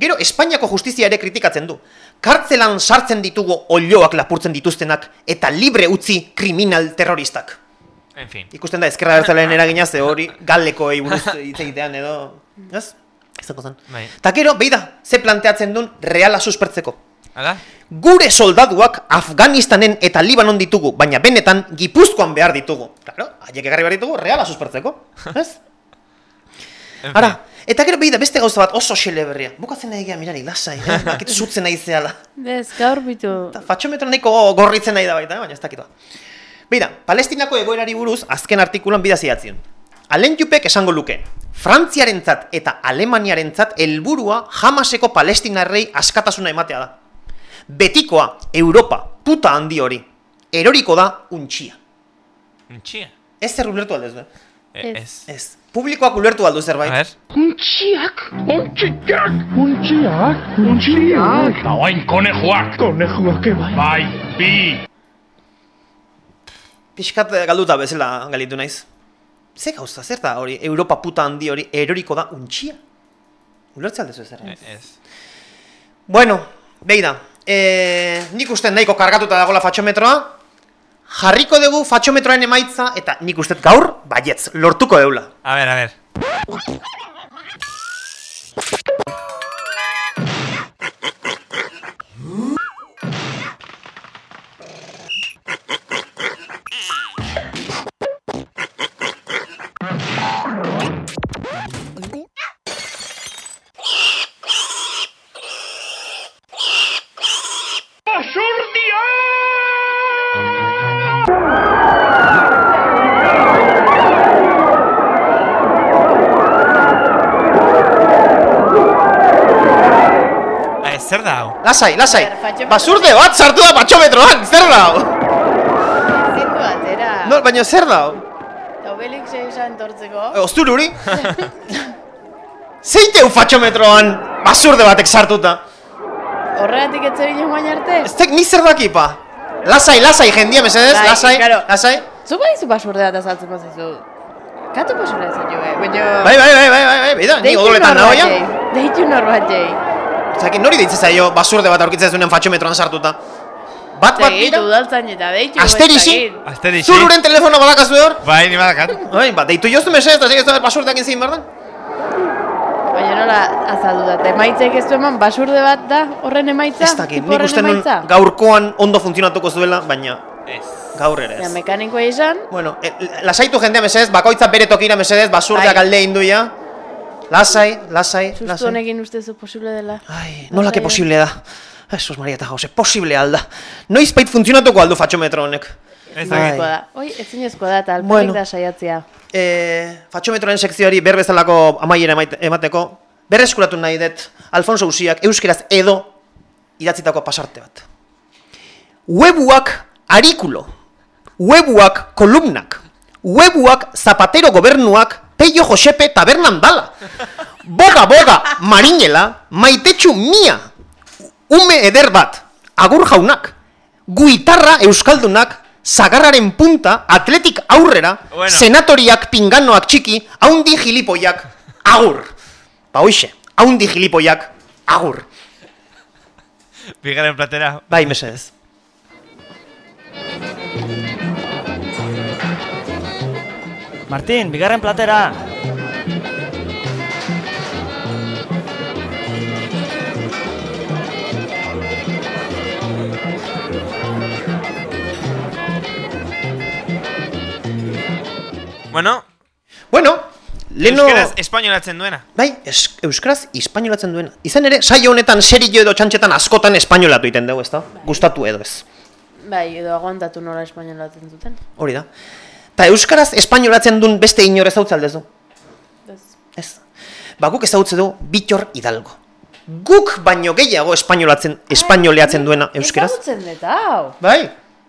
Gero, Espainiako justizia ere kritikatzen du. Kartzelan sartzen ditugu olioak lapurtzen dituztenak eta libre utzi kriminal terroristak. En fin. Ikusten da, ezkerra bertzalean [laughs] eragina ze hori galeko buruz hitz egitean edo... Ez? Ez zen. Bai. Ta gero, behi da, ze planteatzen duen reala suspertzeko. Hala? Gure soldaduak Afganistanen eta Libanon ditugu, baina benetan Gipuzkoan behar ditugu. Claro, haiek egarri behar ditugu reala suspertzeko. [laughs] Ez? Ara, eta gero behi da beste gauza bat oso xele berria. Bukatzen nahi gea, mirari, lasai, eh? Bakit zutzen nahi zehala. Bez, gaur bitu. Fatxometro nahiko gorritzen nahi da baita, eh? baina ez dakit ba. Beira, Palestinako egoerari buruz azken artikulan bidaz idatzen. Alen Jupek esango luke, Frantziarentzat eta Alemaniarentzat helburua Hamaseko palestinarrei askatasuna ematea da. Betikoa, Europa, puta handi hori. Eroriko da untxia. Untxia. Ez zer ulertu aldezu, eh? E, ez. Ez. Publikoak ulertu aldu zerbait. A. Untxiak, untxiak, untxiak, untxiak. Eta oain konejoak. Konejoak bai. Bai, bi. Piskat eh, galduta bezala galitu naiz. Ze gauza, zer da hori, Europa puta handi hori eroriko da untxia? Ulertze aldezu ez ez. Bueno, behi da, e, nik uste nahiko kargatuta dagoela fatxometroa, jarriko dugu fatxometroaren emaitza, eta nik uste gaur, baietz, lortuko deula. A ver, a ver. Hau? Lasai, lasai, basurde bat sartu da fatxometroan, zer da hau? Zindu atera. No, baina zer da hau? Obelix esan tortzeko. E, Oztururi? Zeiteu fatxometroan basurde batek sartuta? Horregatik ez zebilen guain arte? Ez tek ni zer dakipa? Lasai, lasai, jendia mesedez, Bai, lasai, claro. lasai. Zu badizu basurde bat azaltzen bazizu. Katu basurde zitu, eh? Baina... Bai, bai, bai, bai, bai, bai, bai, da, ni Deitu odoletan nago norbait ja. jai. Deitu norbait jai. Zaki, nori deitzen zaio basurde bat aurkitzen zunen fatxometroan sartuta? Bat bat dira? udaltzan eta deitu... Asterixi? Asterixi. Zururen telefono badakazu hor? Bai, ni badakat. Bai, ba, deitu joztu mesedez, eta basurdeak zein behar da? Baina nola azaldu da, emaitzek ez du eman basurde bat da horren emaitza? Ez dakit, nik uste nun gaurkoan ondo funtzionatuko zuela, baina gaur ere Ja, ez. mekanikoa izan, Bueno, e, lasaitu jendea mesedez, bakoitza bere tokira mesedez, basurdeak Bai. alde induia. Lasai, lasai, sustu lasai. honekin ustezu posible dela. Ai, nola que posible da? Jesus Maria eta Jose, posible alda. Noiz bait funtzionatuko aldu fatxometro honek. Ez Ezinezkoa da. Oi, ezinezkoa da, eta alperik Bueno. da saiatzea. E, fatxometroen sekzioari berbezalako amaiera emateko, berreskuratu nahi dut Alfonso Usiak euskeraz edo idatzitako pasarte bat. Webuak arikulo, webuak kolumnak, webuak zapatero gobernuak Peio Josepe tabernan dala. Boga, boga, marinela, maitetxu mia, ume eder bat, agur jaunak, guitarra euskaldunak, zagarraren punta, atletik aurrera, Bueno. senatoriak pinganoak txiki, haundi gilipoiak, agur. Ba hoixe, haundi gilipoiak, agur. Bigarren platera. Bai, mesedez. Martín, bigarren platera. Bueno, Bueno, leno... euskaraz espainolatzen duena. Bai, es, euskaraz espainolatzen duena. Izan ere, saio honetan serio edo txantxetan askotan espainolatu egiten dugu, ezta? Gustatu edo ez. Bai, edo aguantatu nola espainolatzen duten. Hori da. Ta euskaraz espainolatzen duen beste inor ezautza aldezu. Ez. Ez. Ba, guk ezautze du Bitor Hidalgo. Guk baino gehiago espainolatzen, espainoleatzen duena euskaraz. Ezagutzen dut, hau. Bai,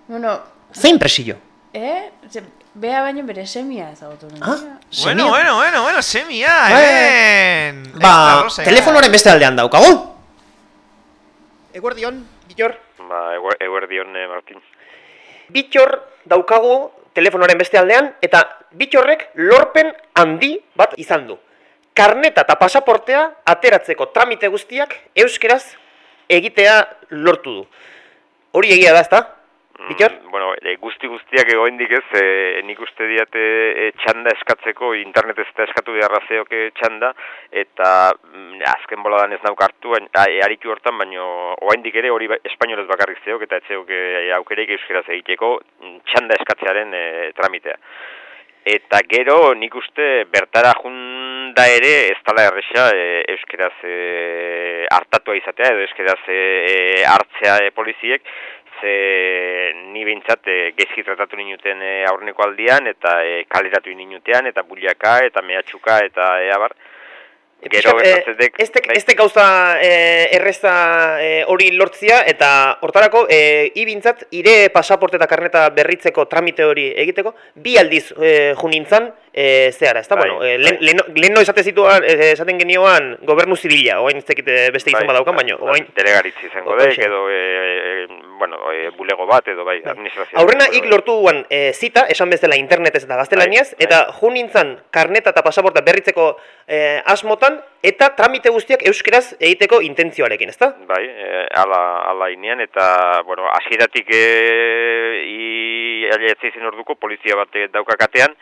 Bueno, zein presillo. eh? Ze, bea baino bere semia ezagutu dut. Ah, Bueno, bueno, bueno, bueno, semia, Bai. hemen. Ba, Extra rosa, telefonoaren beste aldean daukagu. Eguerdion, Bitor. Ba, eguer, eguerdion, eh, Martin. Bitxor daukagu telefonoaren beste aldean, eta bitxorrek lorpen handi bat izan du. karneta eta pasaportea ateratzeko tramite guztiak euskeraz egitea lortu du. Hori egia da, ezta? Mm, bueno, e, guzti guztiak egoendik ez, e, nik uste diate e, txanda eskatzeko, internetez eta eskatu beharra zeoke txanda, eta mm, azken boladan ez nauk hartu, bain- a, aritu hortan, baino oaindik ere hori ba- espainolez bakarrik zeok, eta etzeok e, aukereik euskeraz egiteko mm, txanda eskatzearen e, tramitea. Eta gero nik uste bertara junda ere ez dala erresa e, euskeraz e, hartatua izatea edo euskeraz e, hartzea e, poliziek ze ni behintzat e, gezki tratatu ninuten e, aurreneko aldian eta e, kaleratu ninutean eta buliaka eta mehatxuka eta e, abar. Gero gertatzetek, ez tek- bai. ez tek gauza eh, erreza eh, hori lortzia eta hortarako eh, ibintzat ire pasaporte eta karneta berritzeko tramite hori egiteko bi aldiz eh, junintzan eh, zehara, ezta? Bai, bueno, eh, lehen, lehen, leheno esate zituan, esaten genioan gobernu zibila, oain eh, beste izan Bai, badaukan, bai, baino, bai, oain delegaritza izango dek edo e, e, bueno, e, bulego bat edo bai, administrazio. Aurrena ik lortu duan eh, zita, esan bezala internetez eta gaztelaniaz, Bai, eta jun nintzan karneta eta pasaporta berritzeko eh, asmotan, eta tramite guztiak euskeraz egiteko intentzioarekin, ezta? Bai, e, ala, ala inean, eta, bueno, hasieratik e, i izen orduko polizia bat e, daukakatean,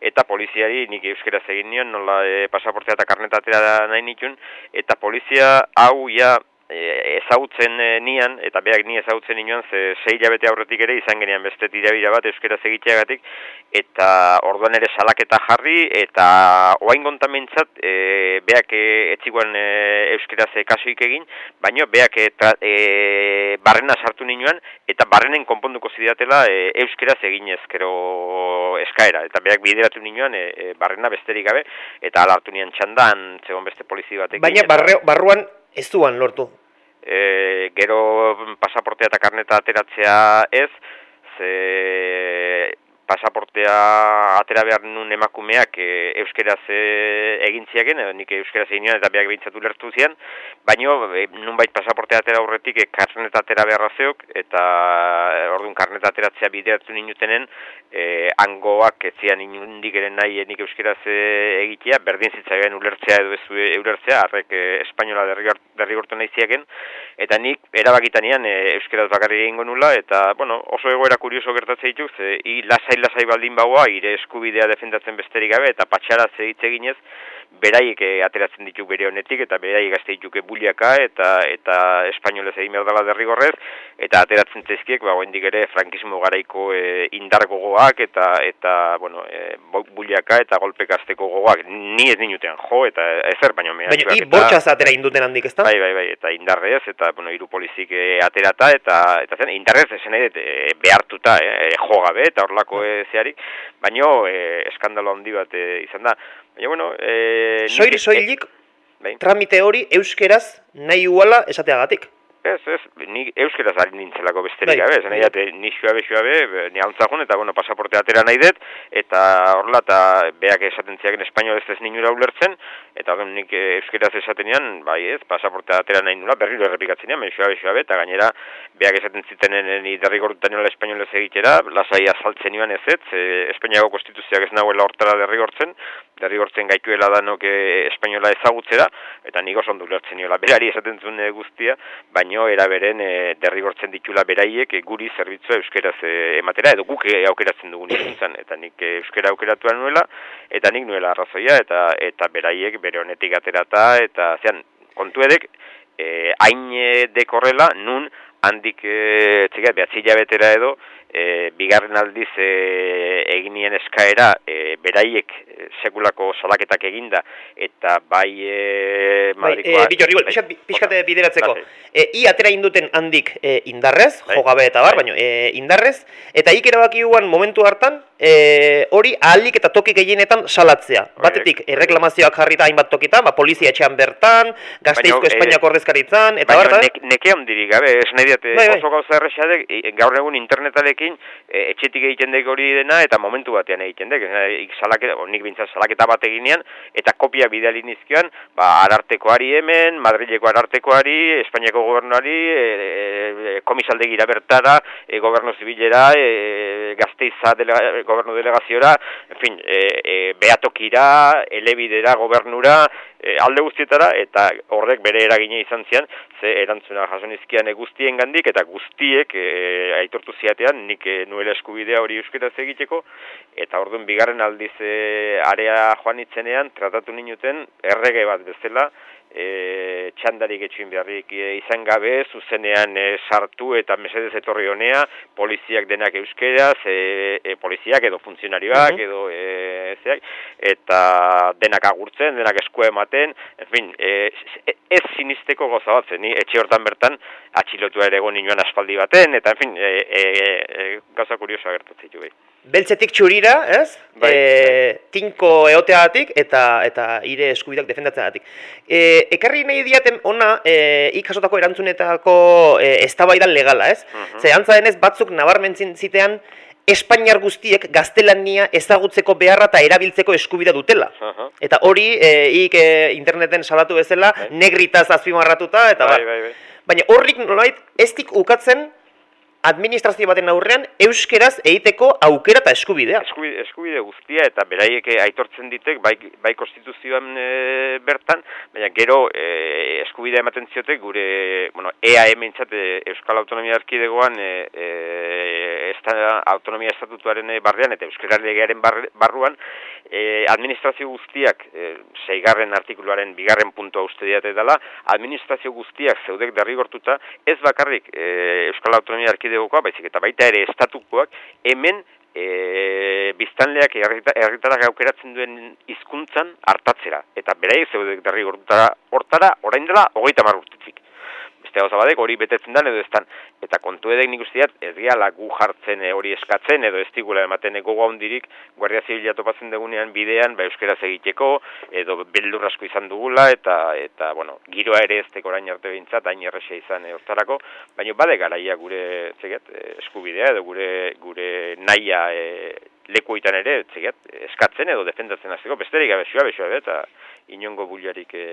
eta poliziari nik euskeraz egin nion, nola e, pasaportea eta karneta atera nahi nitun, eta polizia hau ja e, ezagutzen e, nian, eta beak ni ezagutzen nioan, ze sei hilabete aurretik ere izan genean beste tirabira bat euskeraz egiteagatik, eta orduan ere salaketa jarri, eta oain gontamentzat, e, beak e, etziguan e, euskeraz e, kasuik egin, baino beak e, e, barrena sartu ninoan, eta barrenen konponduko zidatela e, euskeraz egin ezkero eskaera, eta beak bideratu ninoan e, barrena besterik gabe, eta ala hartu nian txandan, zegoen beste polizi batekin. Baina barre, barruan ez duan lortu. e, gero pasaportea eta karneta ateratzea ez, ze pasaportea atera behar nun emakumeak e, euskeraz e, egin ziagen, edo nik euskeraz egin eta beak behintzatu lertu zian, baino e, nunbait pasaportea atera aurretik e, karneta atera beharra zeok, eta e, orduan karneta ateratzea bideratu ninutenen, e, angoak ez zian inundik ere nahi e, nik euskeraz e, egitea, berdin zitzaigen ulertzea edo ez e, ulertzea, harrek e, espainola derrigor- derrigortu nahi ziagen, eta nik erabakitanean e, euskeraz bakarrik egingo nula, eta bueno, oso egoera kurioso gertatzen ditu, ze i lasai lasai baldin bagoa, ire eskubidea defendatzen besterik gabe, eta patxara hitz eginez, beraiek eh, ateratzen ditu bere honetik, eta beraiek gazte dituke buliaka, eta eta espainolez egin behar dela derrigorrez, eta ateratzen zaizkiek, ba, oendik ere, frankismo garaiko e, indar gogoak, eta, eta bueno, e, buliaka eta golpekazteko gogoak, ni ez ninutean jo, eta ezer, baino Baina mehatxuak i bortxaz atera induten handik, ezta? Bai, bai, bai, eta indarrez, eta, bueno, hiru polizik e, aterata, eta, eta zen, indarrez, esan dut, e, behartuta, e, jo gabe, eta horlako e, zeharik, baino, e, eskandalo handi bat e, izan da. Baina, bueno, e, nik- Soil soilik bai. tramite hori euskeraz nahi uala esateagatik. Ez, ez, ni euskeraz ari nintzelako besterik Bai, gabe, nahi bai. dut, ni xuabe, xuabe, be, ni hauntzakun, eta, bueno, pasaporte atera nahi dut, eta horrela, eta beak esaten ziaken espainol ez ez ninura ulertzen, eta orduan nik eh, euskeraz esatenean, bai ez, pasaporte atera nahi nula, berriro errepikatzen nian, xuabe, xuabe, eta gainera, beak esaten zitenen ni derrigortutan niola espainolez egitera, lasai azaltzen nioan ez ez, e, Espainiako konstituzioak ez nahuela hortara derrigortzen, derrigortzen gaituela danok e, espainola ezagutzera, eta nik oso ondo ulertzen niola, berari esaten zuen guztia, baino era beren e, derrigortzen ditula beraiek e, guri zerbitzua euskeraz e, ematera, edo guk aukeratzen dugun hizkuntzan eta nik euskera aukeratu nuela, eta nik nuela arrazoia, eta eta beraiek bere honetik aterata, eta zean, kontu edek, hain e, dekorrela, nun handik, e, txekat, behatzi edo, e, bigarren aldiz e, eginien eskaera e, beraiek e, sekulako salaketak eginda eta bai e, Bai, Madrikoak- e, igual, bai, pixkat, pixkate bideratzeko. Lasai. E, i atera induten handik e, indarrez, Bai. jo gabe eta bar, baino, e, indarrez, eta ik erabaki guan momentu hartan, e, hori ahalik eta toki gehienetan salatzea. Batetik, erreklamazioak jarrita hainbat tokitan, ba, polizia etxean bertan, gazteizko Baina, eh, Espainiako ordezkaritzan, eta Baina bar, nek, neke handirik gabe, ez nahi diat, Bai, bai. oso gauza erresadek, e, gaur egun internetarekin e, etxetik egiten dek hori dena, eta momentu batean egiten dek, salaketa, nik bintzat salaketa bat eginean, eta kopia bidali nizkian, ba, arartekoari hemen, Madrileko arartekoari, Espainiako gobernuari, e, e, e, komisaldegira bertara, e, gobernu zibilera, e, gazteiza delega, gobernu delegaziora, en fin, e, e, beatokira, elebidera, gobernura, e, alde guztietara, eta horrek bere eragine izan zian, ze erantzuna jasonizkian guztien gandik, eta guztiek e, aitortu ziatean, nik e, nuela eskubidea hori euskaraz egiteko, eta orduan bigarren aldiz e, area joan itzenean, tratatu ninuten, errege bat bezala, e, txandarik etxin beharrik e, izan gabe, zuzenean e, sartu eta mesedez etorri honea, poliziak denak euskeraz, e, e, poliziak edo funtzionarioak, Mhm. edo e, zeak, eta denak agurtzen, denak eskua ematen, en fin, e, ez sinisteko goza bat, zen, ni etxe hortan bertan atxilotua ere egon ninoan aspaldi baten, eta en fin, e, e, e, gauza kuriosoa gertatzen bai. Beltzetik txurira, ez? Bai, e, tinko eoteagatik eta eta ire eskubidak defendatzeagatik. E, ekarri nahi diaten ona, e, ikasotako erantzunetako e, eztabaidan legala, ez? Mhm. Ze antza denez batzuk nabarmentzen zitean Espainiar guztiek gaztelania ezagutzeko beharra eta erabiltzeko eskubida dutela. Aha. Eta hori, e, ik e, interneten salatu bezala, negritaz azpimarratuta, eta Bai, bai, bai. Baina horrik nolait ez dik ukatzen administrazio baten aurrean euskeraz egiteko aukera eta eskubidea. Eskubide, eskubide guztia eta beraiek eh, aitortzen ditek bai, bai konstituzioan e, bertan, baina gero e, eskubidea ematen ziotek gure, bueno, EAM entzat Euskal Autonomia Erkidegoan e, e, autonomia estatutuaren barrean eta Euskal bar, barruan e, administrazio guztiak, e, seigarren artikuluaren bigarren puntua uste diate dela, administrazio guztiak zeudek derrigortuta, ez bakarrik e, Euskal Autonomia Erkidegokoa, baizik eta baita ere estatukoak, hemen e, biztanleak herritarak aukeratzen duen hizkuntzan hartatzera. Eta beraiek zeudek derrigortuta hortara, orain dela, hogeita mar urtetik beste gauza badek hori betetzen dan edo eztan. Eta kontu edek nik usteat, ez gehala gu jartzen eh, hori eskatzen edo ez digula ematen gogo handirik Guardia Zibila topatzen dugunean bidean, ba euskeraz egiteko, edo beldur asko izan dugula, eta, eta bueno, giroa ere ez orain arte behintzat, hain errexea izan e, hortarako, baina bade garaia gure, zeget, eh, eskubidea edo gure, gure naia e, lekuetan ere, zeget, eskatzen edo defendatzen hasteko besterik gabe, xua besua, eta inongo bullarik e,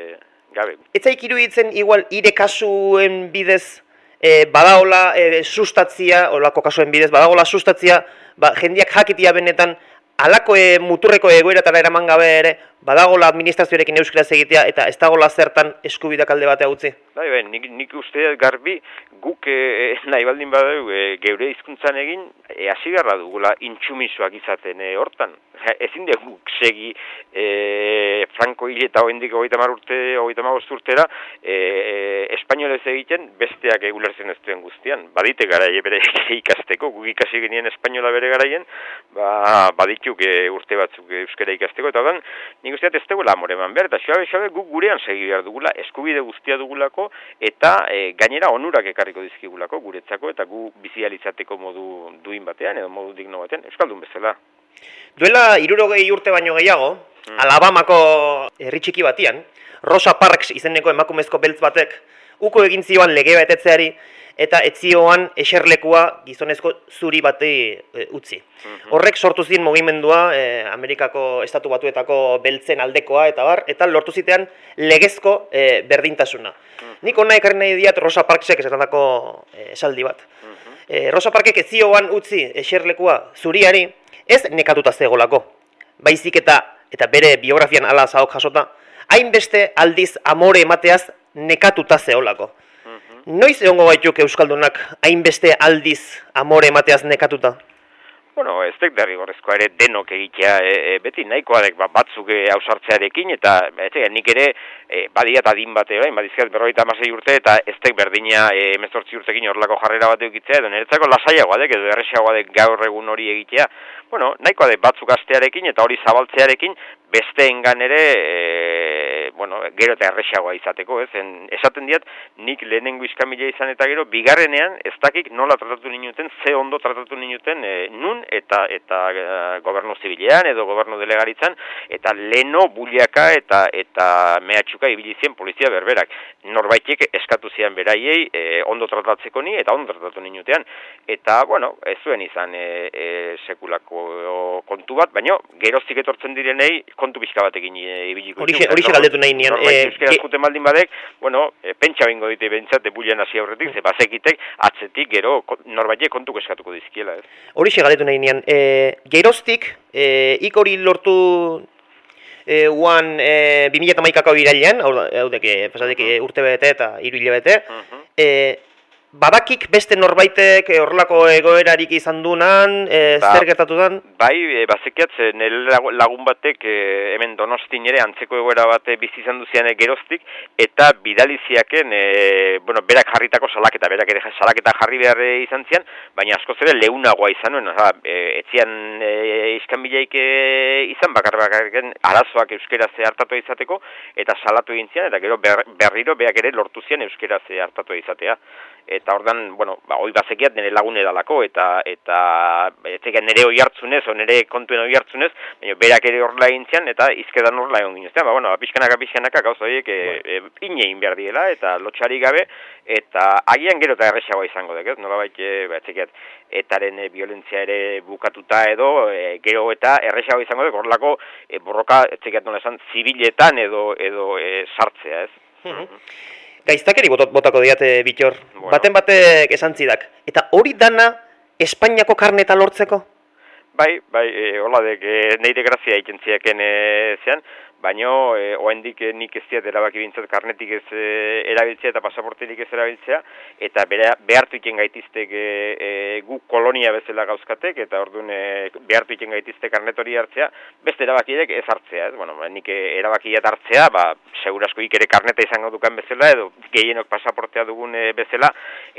gabe. Ez zaik iruditzen igual ire kasuen bidez e, badaola e, sustatzia, olako kasuen bidez, badagola sustatzia, ba, jendiak jakitia benetan, alako e, muturreko egoeratara eraman gabe ere, badagola administrazioarekin euskaraz egitea, eta ez dagola zertan eskubidak alde batea utzi. Bai, bai, nik, nik uste garbi guk e, [laughs] nahi baldin badau e, geure hizkuntzan egin e, hasi beharra dugula intsumisoak izaten e, hortan. Ja, ezin dugu segi e, Franco hil eta hoendik hogeita mar urte, hogeita magost urtera e, espainolez egiten besteak egulertzen ez duen guztian. Badite garaie bere [laughs] ikasteko, guk ikasi genien espainola bere garaien, ba, badituk e, urte batzuk e, euskara ikasteko, eta ordan nik uste ez dugula amore eman behar, eta xabe, xabe guk gurean segi behar dugula, eskubide guztia dugulako, eta e, gainera onurak ekarriko dizkigulako guretzako, eta gu bizializateko modu duin batean, edo modu digno batean, euskaldun bezala. Duela irurogei urte baino gehiago, Alabamako herri txiki batian, Rosa Parks izeneko emakumezko beltz batek, uko egin zioan lege betetzeari, eta etzioan eserlekua gizonezko zuri bati e, utzi. Horrek sortu zien mugimendua e, Amerikako estatu batuetako beltzen aldekoa eta bar, eta lortu zitean legezko e, berdintasuna. Nik hona ekarri nahi diat Rosa Parksek esatandako e, esaldi bat. E, Rosa Parkek ez zioan utzi eserlekua zuriari, ez nekatuta zegolako. Baizik eta eta bere biografian ala zaok jasota, hainbeste aldiz amore emateaz nekatuta zeolako. Noiz egongo gaituk Euskaldunak hainbeste aldiz amore emateaz nekatuta? Bueno, ez dek derrigorrezkoa ere denok egitea e, e, beti nahikoa dek ba, batzuk e, ausartzearekin eta ez, nik ere e, badiat adin bate orain, badizkat berroita amasei urte eta ez dek berdina e, emezortzi urtekin horlako jarrera bat eukitzea edo niretzako lasaiagoa dek edo erresagoa dek gaur egun hori egitea. Bueno, nahikoa dek batzuk astearekin eta hori zabaltzearekin besteengan ere e, bueno, gero eta erresagoa izateko, ez? En, esaten diat, nik lehenengo iskamila izan eta gero, bigarrenean, ez dakik nola tratatu ninuten, ze ondo tratatu ninuten, e, nun eta eta e, gobernu zibilean edo gobernu delegaritzan, eta leno buliaka eta eta mehatxuka ibili zien polizia berberak. Norbaitek eskatu zian beraiei e, ondo tratatzeko ni eta ondo tratatu ninutean. Eta, bueno, ez zuen izan e, e, sekulako kontu bat, baina geroztik etortzen direnei kontu pixka batekin e, ibiliko. Horixe- ditugu. horixe galdetu nahi nian, eh, juten baldin badek, bueno, e, pentsa bingo dite bentsat ebulian hasi aurretik, ze bazekitek atzetik gero norbaitek kontu eskatuko dizkiela, ez? Horixe galdetu nahi nian, e, geroztik, e, ik hori lortu e, uan e, 2008ko irailean, hau hau deke, e, urte bete eta hiru hilabete, e, badakik beste norbaitek e, horrelako egoerarik izan dunan, e, Ba, zer gertatu dan? Bai, e, bazekiat, ze nire lagu- lagun batek e, hemen donostin ere antzeko egoera bate bizi izan duzian geroztik, eta bidaliziaken, e, bueno, berak jarritako salaketa, berak ere salaketa jarri behar izan zian, baina askoz ere leunagoa izan nuen, oza, e, etzian e, iskan bilaik e, izan, bakar bakarken arazoak euskeraz hartatu izateko, eta salatu egin zian, eta gero ber, berriro beak ere lortu zian euskeraz hartatu izatea. Eta ordan, bueno, ba, hoi bazekiat nire lagun edalako, eta, eta etzekiat nire oi hartzunez, o nire kontuen oi hartzunez, baina berak ere horrela egin eta izkedan horrela egon ginen. Ba, bueno, ba, pixkanaka, pixkanaka, gauz horiek e, e, behar diela, eta lotxari gabe, eta agian gero eta erresagoa izango dek, ez? Nola baita, ba, etzekiat, etaren e, violentzia ere bukatuta edo, e, gero eta erresagoa izango dek, horrelako e, borroka, etzekiat nola esan, zibiletan edo, edo e, sartzea, ez? Gaiztakeri botot- botako diate bitor. Baten batek esan zidak. Eta hori dana Espainiako karneta lortzeko? Bai, bai, e, hola dek, e, neire grazia egiten ziaken e, zean, baino, e, oendik e, nik ez diat erabaki bintzat karnetik ez e, erabiltzea eta pasaporterik ez erabiltzea, eta bere, behartu iken gaitiztek e, e, gu kolonia bezala gauzkatek, eta orduan e, behartu iken gaitiztek karnet hori hartzea, beste erabakiek ez hartzea, ez? Bueno, ba, nik e, erabakiak hartzea, ba, segurasko ik ere karneta izango dukan bezala, edo gehienok pasaportea dugun bezala,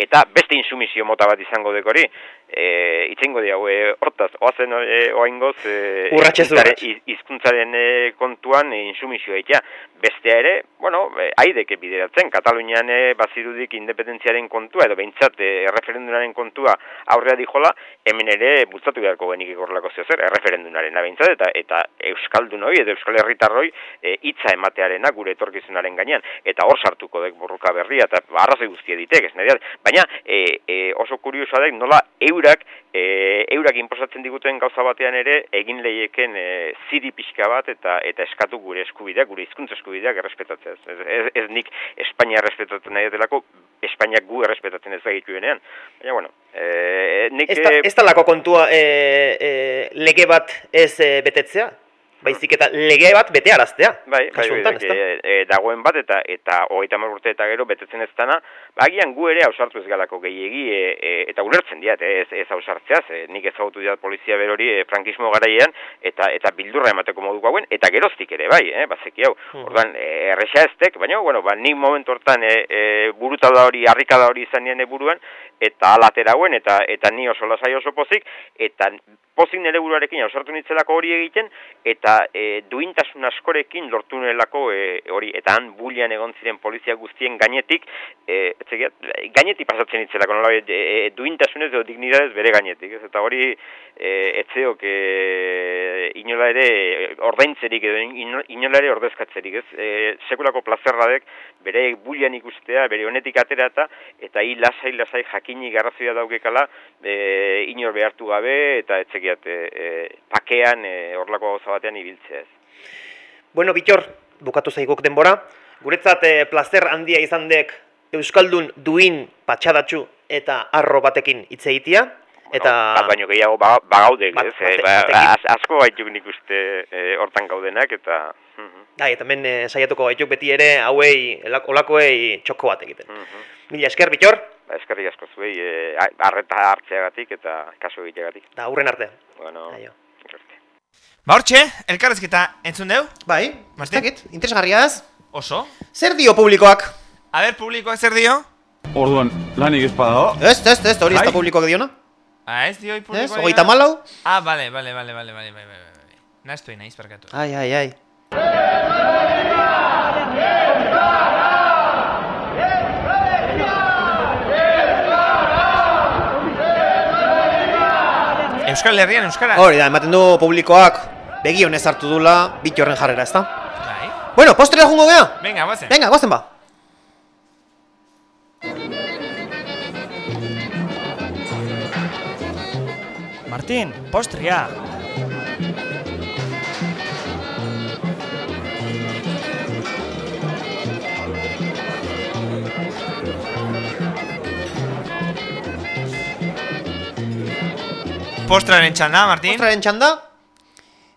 eta beste insumizio mota bat izango dek hori, e, itzengo diau, e, hortaz, oazen e, oaingoz, e, Urratsez hizkuntzaren- urrats. iz- hizkuntzaren e, kontuan e, insumizioa egitea. Bestea ere, bueno, e, aideke bideratzen, Katalunian e, bazirudik independentziaren kontua, edo behintzat e, erreferendunaren kontua aurrea dijola, hemen ere bultzatu beharko genik horrelako zeo zer, erreferendunaren behintzat, eta, eta Euskaldun hoi, edo Euskal Herritarroi e, hitza ematearena gure etorkizunaren gainean, eta hor sartuko dek borroka berria, eta arrazoi guztia ditek, ez nahi baina e, e, oso kuriosoa dek nola eurak, e, eurak inposatzen diguten gauza batean ere, egin lehieken e, ziri pixka bat, eta eta eskatu gure eskubideak, gure hizkuntza eskubideak errespetatzea. Ez, ez, ez, nik Espainia errespetatzen nahi delako, Espainiak gu errespetatzen ez gehituenean. Baina, bueno, e, nik... Ez e, ez da lako kontua e, e, lege bat ez e, betetzea? Baizik eta lege bat bete araztea. Bai, bai, bai, bai, e, e, dagoen bat eta eta hogeita hamar urte eta gero betetzen ez dana, agian gu ere ausartu ez galako gehiegi e, e, eta ulertzen diat, e, ez, ez ausartzea, ze nik ezagutu diat polizia berori e, frankismo garaian eta eta bildurra emateko moduko hauen, eta geroztik ere, bai, eh, bazeki hau. Orduan, e, erresa eztek, baina, bueno, ba, nik momentu hortan e, e, burutada hori, harrikada hori izan nien buruan, eta alatera hauen, eta, eta ni oso lasai oso pozik, eta pozik nire buruarekin ausartu nitzelako hori egiten, eta e, duintasun askorekin lortu nelako e, hori, eta han bulian egon ziren polizia guztien gainetik, e, etzegiat, gainetik pasatzen nitzelako, nola, e, e, duintasunez edo dignidadez bere gainetik, ez? eta hori e, etzeok e, inola ere ordaintzerik edo ino- inola ere ordezkatzerik, ez? E, sekulako plazerradek bere bulian ikustea, bere honetik atera eta eta hi lasai lasai jakinik garrazioa daukekala e, inor behartu gabe eta etzekiat e, e, pakean e, horlako gauza batean ibiltzea ez. Bueno, Bitor, bukatu zaiguk denbora. Guretzat e, plazer handia izan dek Euskaldun duin patxadatxu eta arro batekin hitz egitea. Eta... Bat baino gehiago ba, bagaude, Bat- ez? E, bate- ba, az, asko gaituk nik uste e, hortan gaudenak eta... mhm, Bai, eta hemen e, saiatuko gaituk beti ere hauei, olakoei txoko bat egiten. Mila esker, Bitor, Ba, eskerrik asko zuei, e, arreta hartzeagatik eta kaso egiteagatik. eta aurren arte. Bueno, Ba hortxe, elkarrezketa entzun deu? Bai, Martin? dakit, interesgarriaz. Oso? Zer dio publikoak? A ber, publikoak zer dio? Orduan, lanik ez badago? Ez, ez, ez, hori ez da Bai. publikoak diona. Ah, ez dio Ez, publikoak hogeita malau? Ah, bale, bale, bale, bale, bale, bale, bale, bale. Nastu naiz, barkatu. Ai, ai, ai. Euskal Herrian Euskara? Hori da, ematen du publikoak begi honez hartu dula bit horren jarrera. Bueno, postre da jungo gea? Venga, guazen. Venga, guazen ba. Martin, postria. Postraren txanda, Martin. Postraren txanda,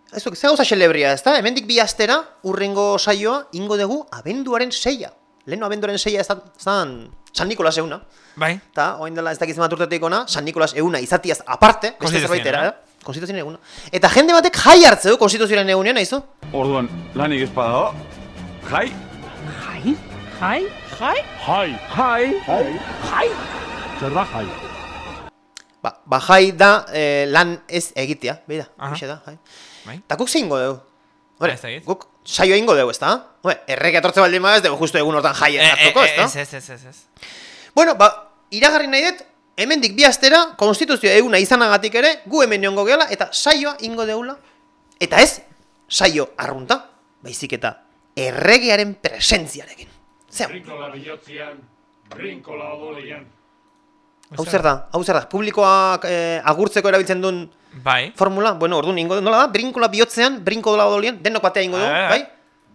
Ez duk, ze gauza xelebria, ez da? Hemendik bi astera, urrengo saioa, ingo dugu abenduaren seia. Leheno abenduaren seia ez da, zan, San Nikolas euna. Bai. Eta, oain dela ez dakiz bat urtetik ona, San Nikolas euna izatiaz aparte, beste Konstituzioen, zerbaitera, eh? eh? Konstituzioen eguna. Eta jende batek jai hartze du konstituzioaren egunean, aizu? Orduan, lanik ez badago. Jai? Jai? Jai? Jai? Jai. Jai. Jai. Jai? Zer da jai? Ba, ba jai da eh, lan ez egitea, beida, hoxe da, jai. Bai. Eta guk zein dugu? Hore, Ez dakit. guk saio ingo dugu, ez da? Hore, erreke atortze baldin bada ez dugu justu egun hortan jai ez Eh, hartuko, eh, ez da? Ez, ez, ez, ez, ez. Bueno, ba, iragarri nahi dut, hemendik bi astera, konstituzio eguna izanagatik ere, gu hemen neongo gehala, eta saioa ingo deula. Eta ez, saio arrunta, baizik eta erregearen presentziarekin. Zer, Brinkola bilotzian, brinkola odolian. Hau zer da, hau zer da, publikoak eh, agurtzeko erabiltzen duen Bai. formula, bueno, orduan ingo du, nola da, brinkola bihotzean, brinkola odolian, denok batea ingo du, Bai, bai?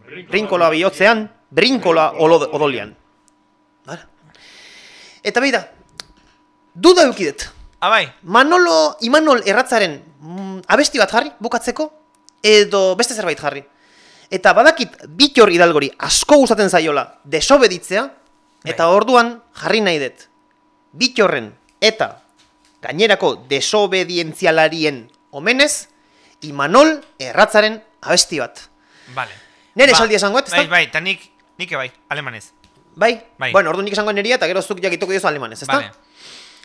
bai. Brinkola bihotzean, brinkola odolian. Vale. Eta beida, duda eukidet. Ah, bai. Manolo, Imanol erratzaren mm, abesti bat jarri, bukatzeko, edo beste zerbait jarri. Eta badakit bitor hidalgori asko gustatzen zaiola desobeditzea, eta orduan jarri nahi dut. Bitorren eta gainerako desobedientzialarien omenez, Imanol erratzaren abesti bat. Vale. Nere Ba, esaldi esango, ez Bai, bai, eta nik, nik bai, alemanez. Bai? Bai. Bueno, orduan nik esango neria eta gero zuk jakituko diozu alemanez, ezta? Vale.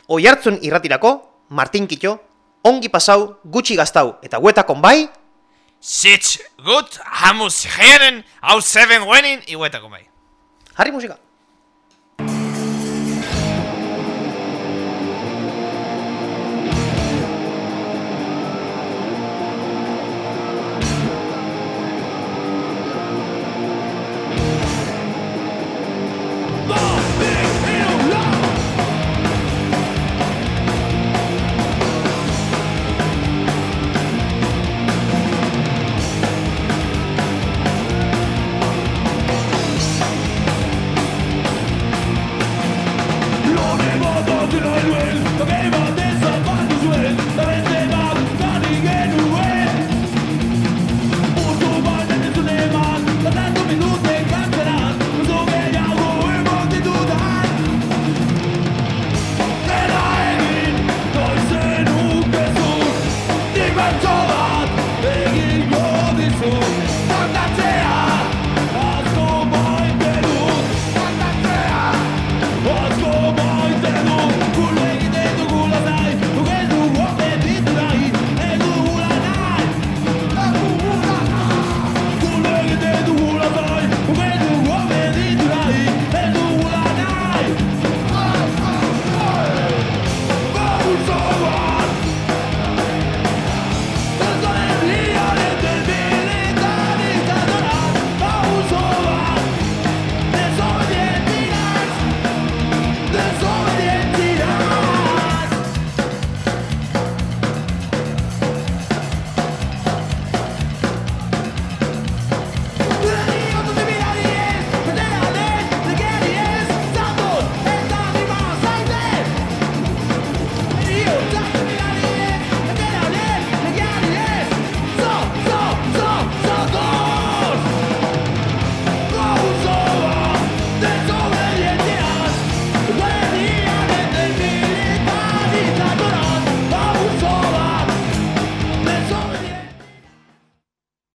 Oi irratirako, Martin Kitxo, ongi pasau, gutxi gaztau, eta guetakon bai, Sitz, gut, hamus, jeren, hau zeben guenin, iguetako bai. jarri musika.